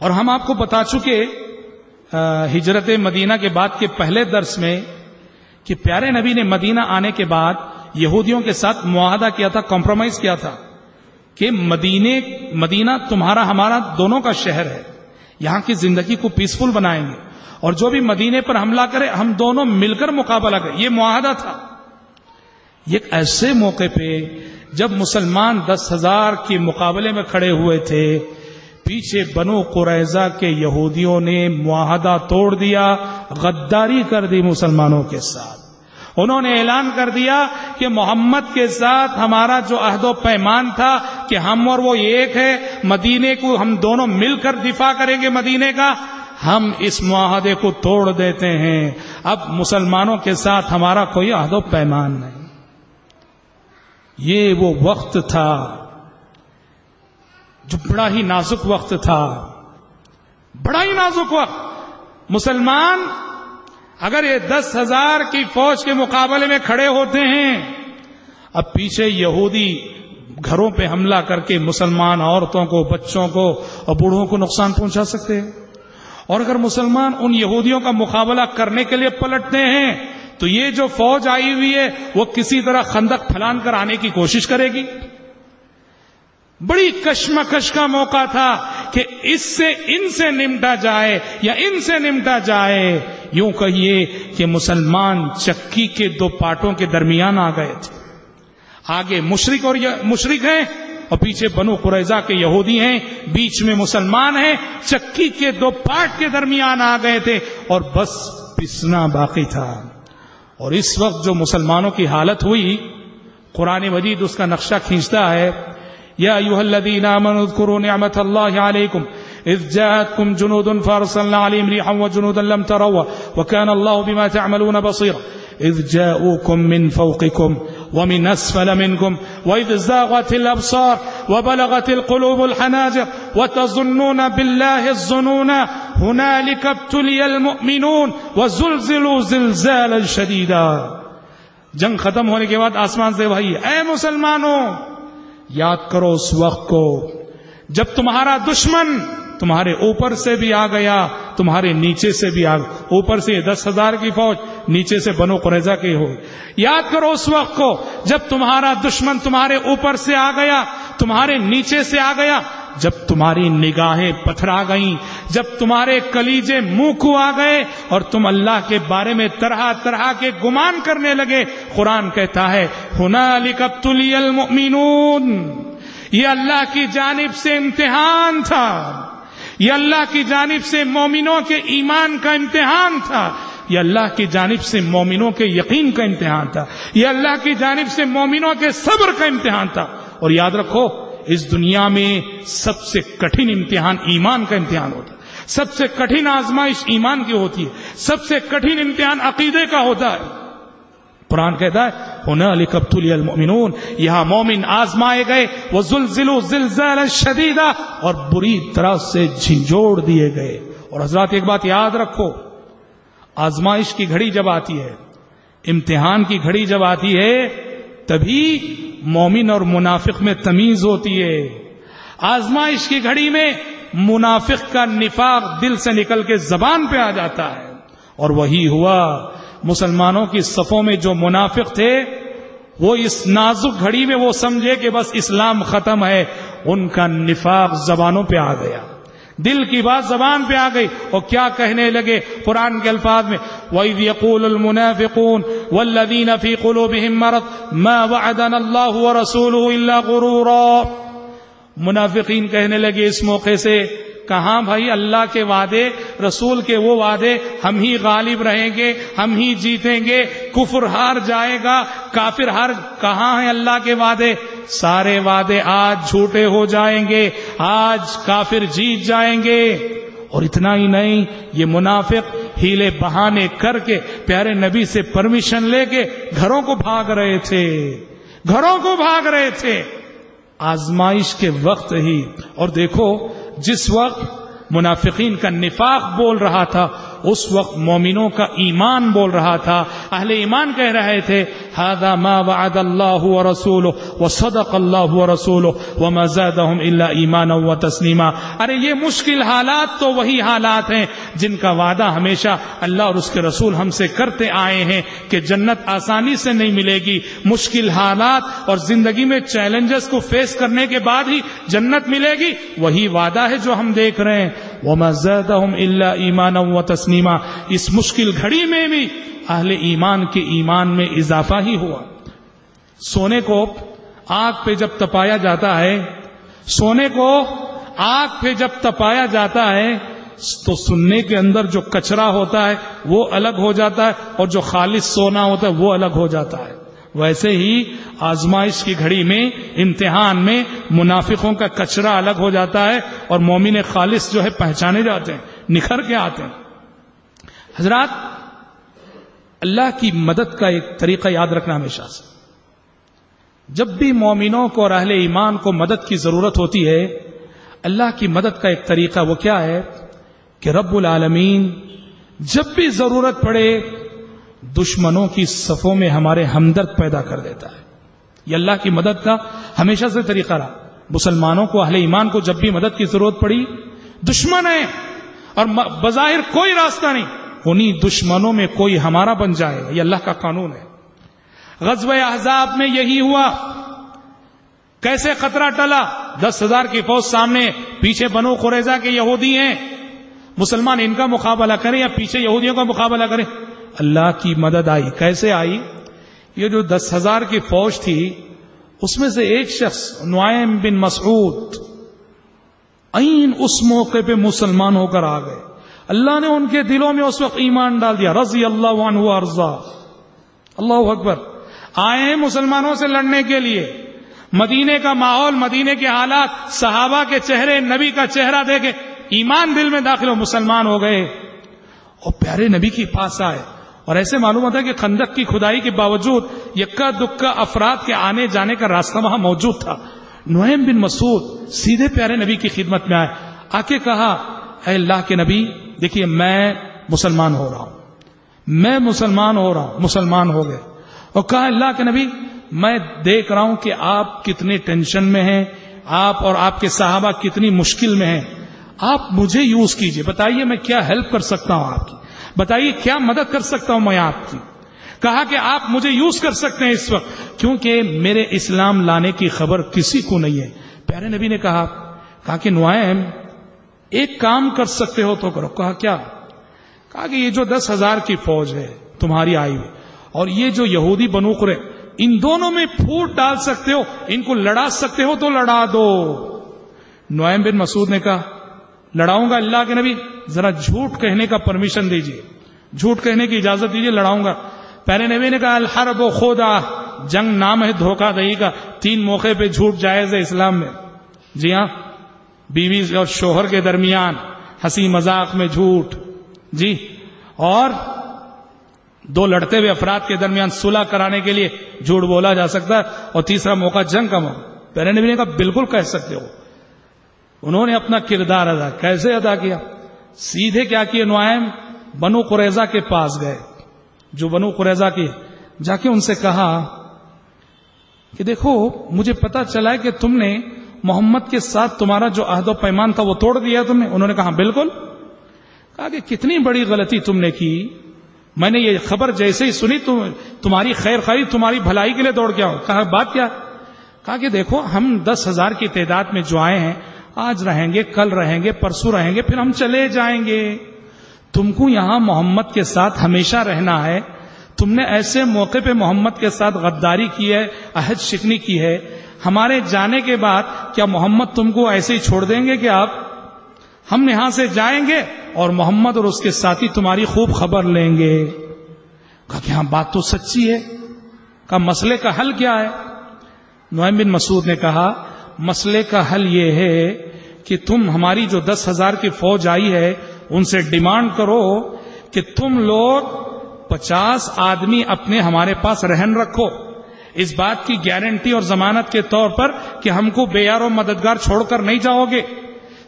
اور ہم آپ کو بتا چکے ہجرت مدینہ کے بعد کے پہلے درس میں کہ پیارے نبی نے مدینہ آنے کے بعد یہودیوں کے ساتھ معاہدہ کیا تھا کمپرومائز کیا تھا کہ مدینے، مدینہ تمہارا ہمارا دونوں کا شہر ہے، یہاں کی زندگی کو پیسفل بنائیں گے۔ اور جو بھی مدینے پر حملہ کرے، ہم دونوں مل کر مقابلہ کریں۔ یہ معاہدہ تھا۔ ایک ایسے موقع پہ جب مسلمان دس ہزار کے مقابلے میں کھڑے ہوئے تھے پیچھے بنو قریضہ کے یہودیوں نے معاہدہ توڑ دیا، غداری کر دی مسلمانوں کے ساتھ۔ انہوں نے اعلان کر دیا کہ محمد کے ساتھ ہمارا جو عہد و پیمان تھا کہ ہم اور وہ ایک ہے مدینے کو ہم دونوں مل کر دفاع کریں گے مدینے کا۔ ہم اس معاہدے کو توڑ دیتے ہیں۔ اب مسلمانوں کے ساتھ ہمارا کوئی عہد و پیمان نہیں۔ یہ وہ وقت تھا جو بڑا ہی نازک وقت تھا۔ بڑا ہی نازک وقت۔ مسلمان اگر یہ دس ہزار کی فوج کے مقابلے میں کھڑے ہوتے ہیں، اب پیچھے یہودی گھروں پہ حملہ کر کے مسلمان عورتوں کو، بچوں کو اور بوڑھوں کو نقصان پہنچا سکتے ہیں۔ اور اگر مسلمان ان یہودیوں کا مقابلہ کرنے کے لیے پلٹتے ہیں، تو یہ جو فوج آئی ہوئی ہے، وہ کسی طرح خندق پھلان کر آنے کی کوشش کرے گی۔ بڑی کشمکش کا موقع تھا کہ اس سے ان سے نمٹا جائے یا ان سے نمٹا جائے۔ یوں کہیے کہ مسلمان چکی کے دو پاٹوں کے درمیان آ گئے تھے۔ آگے مشرق اور مشرق ہیں اور پیچھے بنو قریضہ کے یہودی ہیں، بیچ میں مسلمان ہیں، چکی کے دو پاٹ کے درمیان آ گئے تھے اور بس پسنا باقی تھا۔ اور اس وقت جو مسلمانوں کی حالت ہوئی، قرآن مجید اس کا نقشہ کھینچتا ہے۔ يا أيها الذين آمنوا اذكروا نعمة الله عليكم. إذ جاءتكم جنود فارسلنا عليهم ريحا وجنودا لم تروا وكان الله بما تعملون بصيرا. إذ جاءوكم من فوقكم ومن أسفل منكم وإذ زاغت الأبصار وبلغت القلوب الحناجر وتظنون بالله الظنون هنالك ابتلي المؤمنون وزلزلوا زلزالا شديدا. جنگ ختم ہونے کے بعد آسمان سے وہی اے مسلمانوں! یاد کرو اس وقت کو۔ جب تمہارا دشمن تمہارے اوپر سے بھی آ گیا، تمہارے نیچے سے بھی آ اوپر سے دس ہزار کی فوج، نیچے سے بنو قریضہ کی ہو یاد کرو اس وقت کو، جب تمہارا دشمن تمہارے اوپر سے آ گیا، تمہارے نیچے سے آ گیا جب تمہاری نگاہیں پتھرا گئیں، جب تمہارے کلیجے منہ کو آ گئے اور تم اللہ کے بارے میں طرح طرح کے گمان کرنے لگے، قرآن کہتا ہے ہنا لکبتلی المؤمنون. یہ اللہ کی جانب سے امتحان تھا۔ یہ اللہ کی جانب سے مومنوں کے ایمان کا امتحان تھا۔ یہ اللہ کی جانب سے مومنوں کے یقین کا امتحان تھا۔ یہ اللہ کی جانب سے مومنوں کے صبر کا امتحان تھا۔ اور یاد رکھو اس دنیا میں سب سے کٹھن امتحان ایمان کا امتحان ہوتا ہے۔ سب سے کٹھن آزمائش ایمان کی ہوتی ہے۔ سب سے کٹھن امتحان عقیدے کا ہوتا ہے۔ قرآن کہتا ہے ہونا علی کبتلی المؤمنون یہاں مومن آزمائے گئے وہ زلزلو زلزال شدیدہ اور بری طرح سے جھنجھوڑ دیے گئے۔ اور حضرات، ایک بات یاد رکھو، آزمائش کی گھڑی جب آتی ہے، امتحان کی گھڑی جب آتی ہے، تبھی مومن اور منافق میں تمیز ہوتی ہے۔ آزمائش کی گھڑی میں منافق کا نفاق دل سے نکل کے زبان پہ آ جاتا ہے۔ اور وہی ہوا مسلمانوں کی صفوں میں جو منافق تھے، وہ اس نازک گھڑی میں وہ سمجھے کہ بس اسلام ختم ہے، ان کا نفاق زبانوں پہ آ گیا۔ دل کی بات زبان پہ آ گئی اور کیا کہنے لگے قرآن کے الفاظ میں؟ وَإِذْ يَقُولُ الْمُنَافِقُونَ وَالَّذِينَ فِي قُلُوبِهِم مَّرَضٌ مَا وَعَدَنَا اللَّهُ وَرَسُولُهُ إِلَّا غُرُورًا۔ منافقین کہنے لگے اس موقع سے کہاں بھائی اللہ کے وعدے، رسول کے وہ وعدے، ہم ہی غالب رہیں گے، ہم ہی جیتیں گے، کفر ہار جائے گا، کافر ہار، کہاں ہیں اللہ کے وعدے؟ سارے وعدے آج جھوٹے ہو جائیں گے، آج کافر جیت جائیں گے۔ اور اتنا ہی نہیں، یہ منافق ہیلے بہانے کر کے، پیارے نبی سے پرمیشن لے کے گھروں کو بھاگ رہے تھے۔ گھروں کو بھاگ رہے تھے۔ آزمائش کے وقت ہی۔ اور دیکھو جس وقت منافقین کا نفاق بول رہا تھا اس وقت مومنوں کا ایمان بول رہا تھا۔ اہل ایمان کہہ رہے تھے هذا ما وعد الله ورسوله وصدق الله ورسوله وما زادهم الا ایمانا وتسلیما ارے، یہ مشکل حالات تو وہی حالات ہیں جن کا وعدہ ہمیشہ اللہ اور اس کے رسول ہم سے کرتے آئے ہیں کہ جنت آسانی سے نہیں ملے گی۔ مشکل حالات اور زندگی میں چیلنجز کو فیس کرنے کے بعد ہی جنت ملے گی۔ وہی وعدہ ہے جو ہم دیکھ رہے ہیں۔ وما زادهم الا ایمانا وتسلیما اس مشکل گھڑی میں بھی اہل ایمان کے ایمان میں اضافہ ہی ہوا۔ سونے کو آگ پہ جب تپایا جاتا ہے، سونے کو آگ پہ جب تپایا جاتا ہے، تو سننے کے اندر جو کچرا ہوتا ہے، وہ الگ ہو جاتا ہے اور جو خالص سونا ہوتا ہے، وہ الگ ہو جاتا ہے۔ ویسے ہی آزمائش کی گھڑی میں، امتحان میں منافقوں کا کچرا الگ ہو جاتا ہے اور مومن خالص جو ہے پہچانے جاتے ہیں، نکھر کے آتے ہیں۔ حضرات، اللہ کی مدد کا ایک طریقہ یاد رکھنا ہمیشہ سے۔ جب بھی مومنوں کو اور اہل ایمان کو مدد کی ضرورت ہوتی ہے، اللہ کی مدد کا ایک طریقہ وہ کیا ہے؟ کہ رب العالمین جب بھی ضرورت پڑے دشمنوں کی صفوں میں ہمارے ہمدرد پیدا کر دیتا ہے۔ یہ اللہ کی مدد کا ہمیشہ سے طریقہ رہا۔ مسلمانوں کو اہل ایمان کو جب بھی مدد کی ضرورت پڑی، دشمن ہے اور بظاہر کوئی راستہ نہیں۔ انہیں دشمنوں میں کوئی ہمارا بن جائے، یہ اللہ کا قانون ہے۔ غزب احزاب میں یہی ہوا۔ کیسے خطرہ ٹلا؟ دس ہزار کی فوج سامنے، پیچھے بنو قریضہ کے یہودی ہیں۔ مسلمان ان کا مقابلہ کریں یا پیچھے یہودیوں کا مقابلہ کریں۔ اللہ کی مدد آئی۔ کیسے آئی؟ یہ جو دس ہزار کی فوج تھی، اس میں سے ایک شخص، نعیم بن مسعود، این اس موقع پہ مسلمان ہو کر آ گئے۔ اللہ نے ان کے دلوں میں اس وقت ایمان ڈال دیا۔ رضی اللہ عنہ ارضا اللہ اکبر۔ آئے ہیں مسلمانوں سے لڑنے کے لیے۔ مدینے کا ماحول، مدینے کے حالات، صحابہ کے چہرے، نبی کا چہرہ دیکھے ایمان دل میں داخل ہو، مسلمان ہو گئے۔ اور پیارے نبی کے پاس آئے۔ اور ایسے معلوم ہوتا ہے کہ خندق کی کھدائی کے باوجود یکا دکا افراد کے آنے جانے کا راستہ وہاں موجود تھا۔ نویم بن مسعود سیدھے پیارے نبی کی خدمت میں آئے۔ آ کے کہا، اے اللہ کے نبی، دیکھیے میں مسلمان ہو رہا ہوں۔ میں مسلمان ہو رہا ہوں، مسلمان ہو گئے۔ اور کہا اللہ کے نبی، میں دیکھ رہا ہوں کہ آپ کتنے ٹینشن میں ہیں، آپ اور آپ کے صحابہ کتنی مشکل میں ہیں۔ آپ مجھے یوز کیجیے، بتائیے میں کیا ہیلپ کر سکتا ہوں آپ کی؟ بتائیے کیا مدد کر سکتا ہوں میں آپ کی؟ کہا کہ آپ مجھے یوز کر سکتے ہیں اس وقت۔ کیونکہ میرے اسلام لانے کی خبر کسی کو نہیں ہے۔ پیارے نبی نے کہا کہا کہ نوائم، ایک کام کر سکتے ہو تو کرو۔ کہا، کیا؟ کہا کہ یہ جو دس ہزار کی فوج ہے، تمہاری آئی ہوئی۔ اور یہ جو یہودی بنوکرے ان دونوں میں پھوٹ ڈال سکتے ہو۔ ان کو لڑا سکتے ہو تو لڑا دو۔ نوائم بن مسعود نے کہا لڑاؤں گا اللہ کے نبی، ذرا جھوٹ کہنے کا پرمیشن دیجیے جھوٹ کہنے کی اجازت دیجیے لڑاؤں گا۔ پہلے نبی نے کہا، الحرب و خودا جنگ نام ہے دھوکہ دہی کا۔ تین موقع پہ جھوٹ جائز ہے اسلام میں۔ جی ہاں بیوی اور شوہر کے درمیان ہنسی مذاق میں جھوٹ۔ جی اور دو لڑتے ہوئے افراد کے درمیان صلح کرانے کے لیے جھوٹ بولا جا سکتا ہے اور تیسرا موقع جنگ کا موقع۔ پہلے نبی نے کہا، بالکل کہہ سکتے ہو۔ انہوں نے اپنا کردار ادا، کیسے ادا کیا؟ سیدھے کیا کیے نوائم؟ بنو قریضہ کے پاس گئے۔ جو بنو قریضہ کی جا کے ان سے کہا کہ دیکھو، مجھے پتا چلا ہے کہ تم نے محمد کے ساتھ تمہارا جو عہد و پیمان تھا وہ توڑ دیا تم نے۔ انہوں نے کہا، بالکل۔ کہا کہ کتنی بڑی غلطی تم نے کی۔ میں نے یہ خبر جیسے ہی سنی، تم، تمہاری خیر خری تمہاری بھلائی کے لیے دوڑ کے آؤ کہا، بات کیا؟ کہا کہ دیکھو، ہم دس ہزار کی تعداد میں جو آئے ہیں آج رہیں گے، کل رہیں گے، پرسوں رہیں گے، پھر ہم چلے جائیں گے۔ تم کو یہاں محمد کے ساتھ ہمیشہ رہنا ہے۔ تم نے ایسے موقع پہ محمد کے ساتھ غداری کی ہے، عہد شکنی کی ہے۔ ہمارے جانے کے بعد کیا محمد تم کو ایسے ہی چھوڑ دیں گے کہ آپ ہم یہاں سے جائیں گے اور محمد اور اس کے ساتھی تمہاری خوب خبر لیں گے۔ کہا کہ ہاں بات تو سچی ہے۔ کہا مسئلے کا حل کیا ہے؟ نوائم بن مسعود نے کہا مسئلے کا حل یہ ہے کہ تم ہماری جو دس ہزار کی فوج آئی ہے، ان سے ڈیمانڈ کرو کہ تم لوگ پچاس آدمی اپنے ہمارے پاس رہن رکھو۔ اس بات کی گارنٹی اور ضمانت کے طور پر کہ ہم کو بے یار و مددگار چھوڑ کر نہیں جاؤ گے۔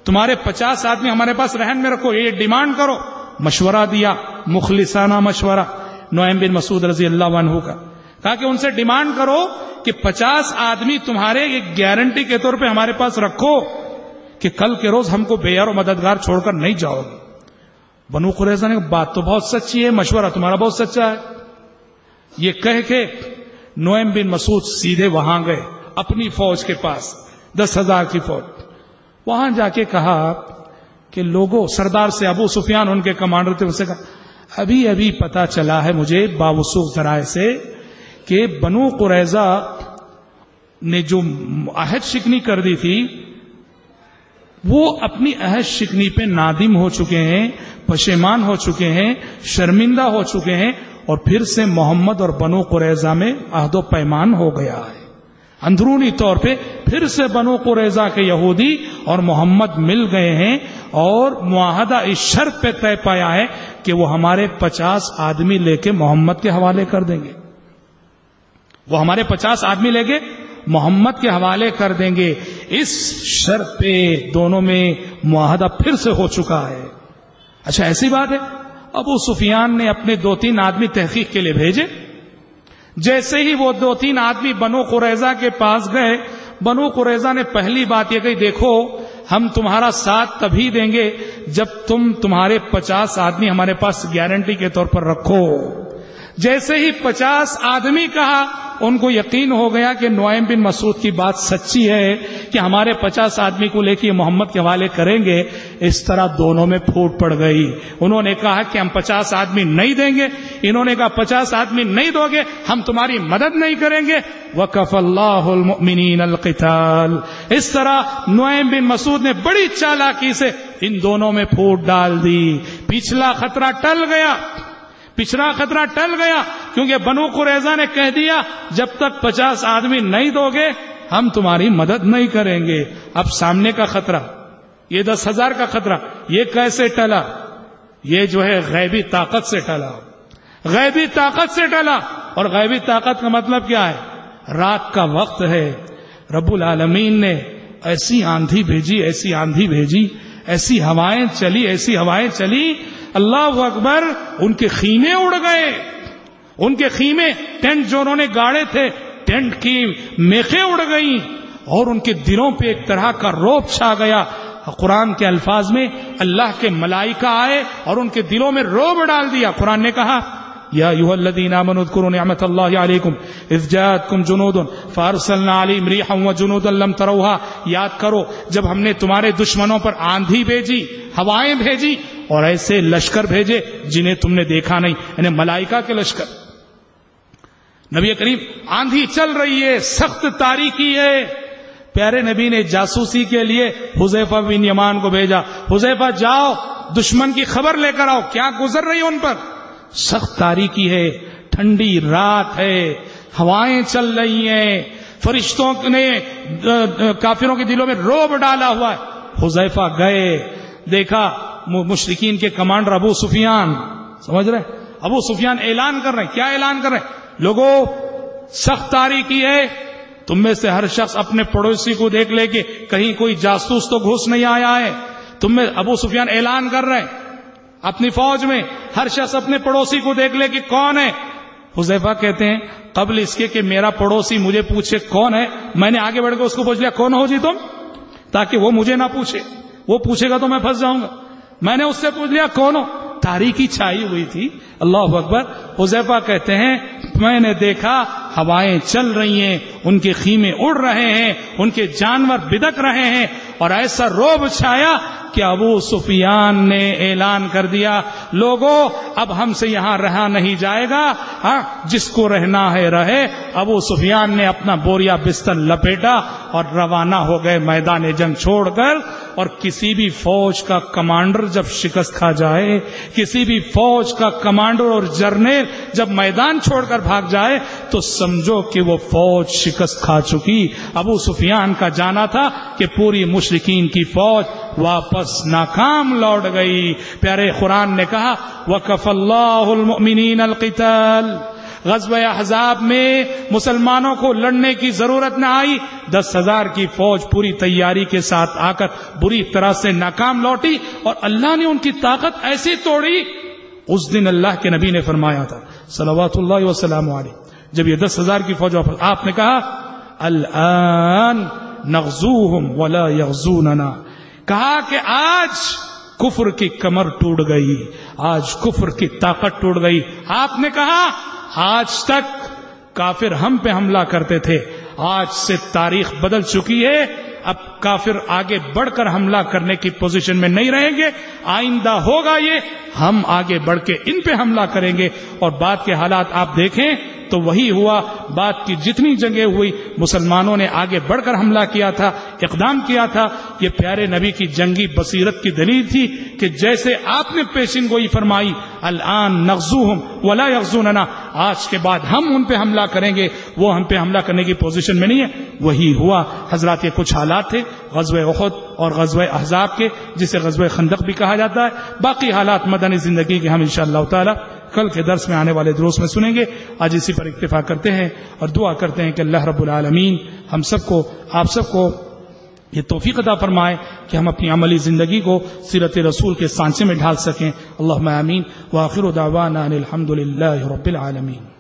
تمہارے پچاس آدمی ہمارے پاس رہن میں رکھو، یہ ڈیمانڈ کرو۔ مشورہ دیا، مخلصانہ مشورہ۔ نوائم بن مسعود رضی اللہ عنہ کا۔ کہا کہ ان سے ڈیمانڈ کرو کہ پچاس آدمی تمہارے ایک گارنٹی کے طور پہ ہمارے پاس رکھو کہ کل کے روز ہم کو بے یار و مددگار چھوڑ کر نہیں جاؤ گے۔ بنو قریضہ نے بات تو بہت سچی ہے، مشورہ تمہارا بہت سچا ہے۔ یہ کہہ کے نوئم بن مسعود سیدھے وہاں گئے، اپنی فوج کے پاس، دس ہزار کی فوج۔ وہاں جا کے کہا کہ لوگوں سردار سے ابو سفیان، ان کے کمانڈر تھے ان سے کہا، ابھی ابھی پتا چلا ہے مجھے باوسوخ ذرائع سے کہ بنو قریضہ نے جو عہد شکنی کر دی تھی، وہ اپنی عہد شکنی پہ نادم ہو چکے ہیں، پشیمان ہو چکے ہیں، شرمندہ ہو چکے ہیں اور پھر سے محمد اور بنو قریضہ میں عہد و پیمان ہو گیا ہے۔ اندرونی طور پہ پھر سے بنو قریضہ کے یہودی اور محمد مل گئے ہیں اور معاہدہ اس شرط پہ طے پایا ہے کہ وہ ہمارے پچاس آدمی لے کے محمد کے حوالے کر دیں گے۔ وہ ہمارے پچاس آدمی لے کے محمد کے حوالے کر دیں گے۔ اس شرط پہ دونوں میں معاہدہ پھر سے ہو چکا ہے۔ اچھا ایسی بات ہے، ابو سفیان نے اپنے دو تین آدمی تحقیق کے لیے بھیجے۔ جیسے ہی وہ دو تین آدمی بنو قریضہ کے پاس گئے، بنو قریضہ نے پہلی بات یہ کہی، دیکھو، ہم تمہارا ساتھ تبھی دیں گے جب تم تمہارے پچاس آدمی ہمارے پاس گارنٹی کے طور پر رکھو۔ جیسے ہی پچاس آدمی کہا، ان کو یقین ہو گیا کہ نوائم بن مسعود کی بات سچی ہے کہ ہمارے پچاس آدمی کو لے کے محمد کے حوالے کریں گے، اس طرح دونوں میں پھوٹ پڑ گئی۔ انہوں نے کہا کہ ہم پچاس آدمی نہیں دیں گے۔ انہوں نے کہا، پچاس آدمی نہیں دو گے، ہم تمہاری مدد نہیں کریں گے۔ وکف اللہ المؤمنین القتال۔ اس طرح نوائم بن مسعود نے بڑی چالاکی سے ان دونوں میں پھوٹ ڈال دی۔ پچھلا خطرہ ٹل گیا۔ پچھلا خطرہ ٹل گیا کیونکہ بنو قریضہ نے کہہ دیا، جب تک پچاس آدمی نہیں دو گے، ہم تمہاری مدد نہیں کریں گے۔ اب سامنے کا خطرہ، یہ دس ہزار کا خطرہ، یہ کیسے ٹلا؟ یہ جو ہے غیبی طاقت سے ٹلا۔ غیبی طاقت سے ٹلا۔ اور غیبی طاقت کا مطلب کیا ہے؟ رات کا وقت ہے۔ رب العالمین نے ایسی آندھی بھیجی، ایسی آندھی بھیجی ایسی ہوائیں چلی، ایسی ہوائیں چلی، اللہ اکبر ان کے خیمے اڑ گئے۔ ان کے خیمے ٹینٹ جو انہوں نے گاڑے تھے، ٹینٹ کی میخیں اڑ گئیں۔ اور ان کے دلوں پہ ایک طرح کا روپ چھا گیا۔ قرآن کے الفاظ میں اللہ کے ملائکہ آئے اور ان کے دلوں میں روب ڈال دیا۔ قرآن نے کہا یا ایوہ الذین آمنوا اذکروا نعمت اللہ علیکم اذ جاءتکم جنود فارسلنا علیہم ریحا وجنودا لم تروها یاد کرو، جب ہم نے تمہارے دشمنوں پر آندھی بھیجی، ہوائیں بھیجی اور ایسے لشکر بھیجے جنہیں تم نے دیکھا نہیں یعنی ملائکہ کے لشکر۔ نبی کریم، آندھی چل رہی ہے، سخت تاریخی ہے۔ پیارے نبی نے جاسوسی کے لیے حذیفہ بن یمان کو بھیجا۔ حذیفہ، جاؤ، دشمن کی خبر لے کر آؤ، کیا گزر رہی ان پر؟ سخت تاریخی ہے، ٹھنڈی رات ہے، ہوائیں چل رہی ہیں، فرشتوں نے کافروں کے دلوں میں روب ڈالا ہوا ہے۔ حذیفہ گئے، دیکھا مشرقین کے کمانڈر ابو سفیان۔ سمجھ رہے؟ ابو سفیان اعلان کر رہے ہیں۔ کیا اعلان کر رہے ہیں؟ لوگوں سخت تاریخی ہے۔ تم میں سے ہر شخص اپنے پڑوسی کو دیکھ لے کہ کہیں کوئی جاسوس تو گھس نہیں آیا ہے۔ تم میں، ابو سفیان اعلان کر رہے ہیں۔ اپنی فوج میں ہر شخص اپنے پڑوسی کو دیکھ لے کہ کون ہے۔ حذیفہ کہتے ہیں، قبل اس کے کہ میرا پڑوسی مجھے پوچھے، کون ہے؟ میں نے آگے بڑھ کے اس کو پوچھ لیا، کون ہو جی تم؟ تاکہ وہ مجھے نہ پوچھے۔ وہ پوچھے گا تو میں پھنس جاؤں گا۔ میں نے اس سے پوچھ لیا، کون ہو؟ تاریخی چھائی ہوئی تھی۔ اللہ اکبر۔ حذیفہ کہتے ہیں میں نے دیکھا ہوائیں چل رہی ہیں، ان کے خیمے اڑ رہے ہیں، ان کے جانور بدک رہے ہیں اور ایسا روب چھایا کہ ابو سفیان نے اعلان کر دیا لوگوں اب ہم سے یہاں رہا نہیں جائے گا ہاں جس کو رہنا ہے رہے۔ ابو سفیان نے اپنا بوریا بستر لپیٹا اور روانہ ہو گئے میدان جنگ چھوڑ کر۔ اور کسی بھی فوج کا کمانڈر جب شکست کھا جائے، کسی بھی فوج کا کمانڈر اور جرنیل جب میدان چھوڑ کر بھاگ جائے تو سمجھو کہ وہ فوج شکست کھا چکی۔ ابو سفیان کا جانا تھا کہ پوری مشرقین کی فوج واپس ناکام لوٹ گئی۔ پیارے قرآن نے کہا وکف اللہ المؤمنین القتال۔ غزب احزاب میں مسلمانوں کو لڑنے کی ضرورت نہ آئی۔ دس ہزار کی فوج پوری تیاری کے ساتھ آ کر بری طرح سے ناکام لوٹی اور اللہ نے ان کی طاقت ایسی توڑی۔ اس دن اللہ کے نبی نے فرمایا تھا، صلوات اللہ وسلم علیہ۔ جب یہ دس ہزار کی فوج آپ نے کہا، الان نغزوہم ولا یغزوننا۔ کہا کہ آج کفر کی کمر ٹوٹ گئی، آج کفر کی طاقت ٹوٹ گئی۔ آپ نے کہا، آج تک کافر ہم پہ حملہ کرتے تھے، آج سے تاریخ بدل چکی ہے۔ اب کافر آگے بڑھ کر حملہ کرنے کی پوزیشن میں نہیں رہیں گے۔ آئندہ ہوگا یہ، ہم آگے بڑھ کے ان پہ حملہ کریں گے۔ اور بعد کے حالات آپ دیکھیں تو وہی ہوا۔ بات کی جتنی جگہ ہوئی، مسلمانوں نے آگے بڑھ کر حملہ کیا تھا، اقدام کیا تھا۔ یہ پیارے نبی کی جنگی بصیرت کی دلیل تھی کہ جیسے آپ نے پیشن گوئی فرمائی، الان نغزو ولا یغزوننا۔ آج کے بعد ہم ان پہ حملہ کریں گے۔ وہ ہم پہ حملہ کرنے کی پوزیشن میں نہیں ہے۔ وہی ہوا۔ حضرات کے کچھ حالات تھے۔ غزوہ احد اور غزوہ احزاب کے، جسے غزوہ خندق بھی کہا جاتا ہے۔ باقی حالات مدنی زندگی کے ہم انشاءاللہ اللہ تعالی کل کے درس میں آنے والے دروس میں سنیں گے۔ آج اسی پر اکتفا کرتے ہیں اور دعا کرتے ہیں کہ اللہ رب العالمین ہم سب کو، آپ سب کو یہ توفیق عطا فرمائے کہ ہم اپنی عملی زندگی کو سیرت رسول کے سانچے میں ڈھال سکیں۔ اللہ امین واخر دعوانا الحمد للہ رب العالمین۔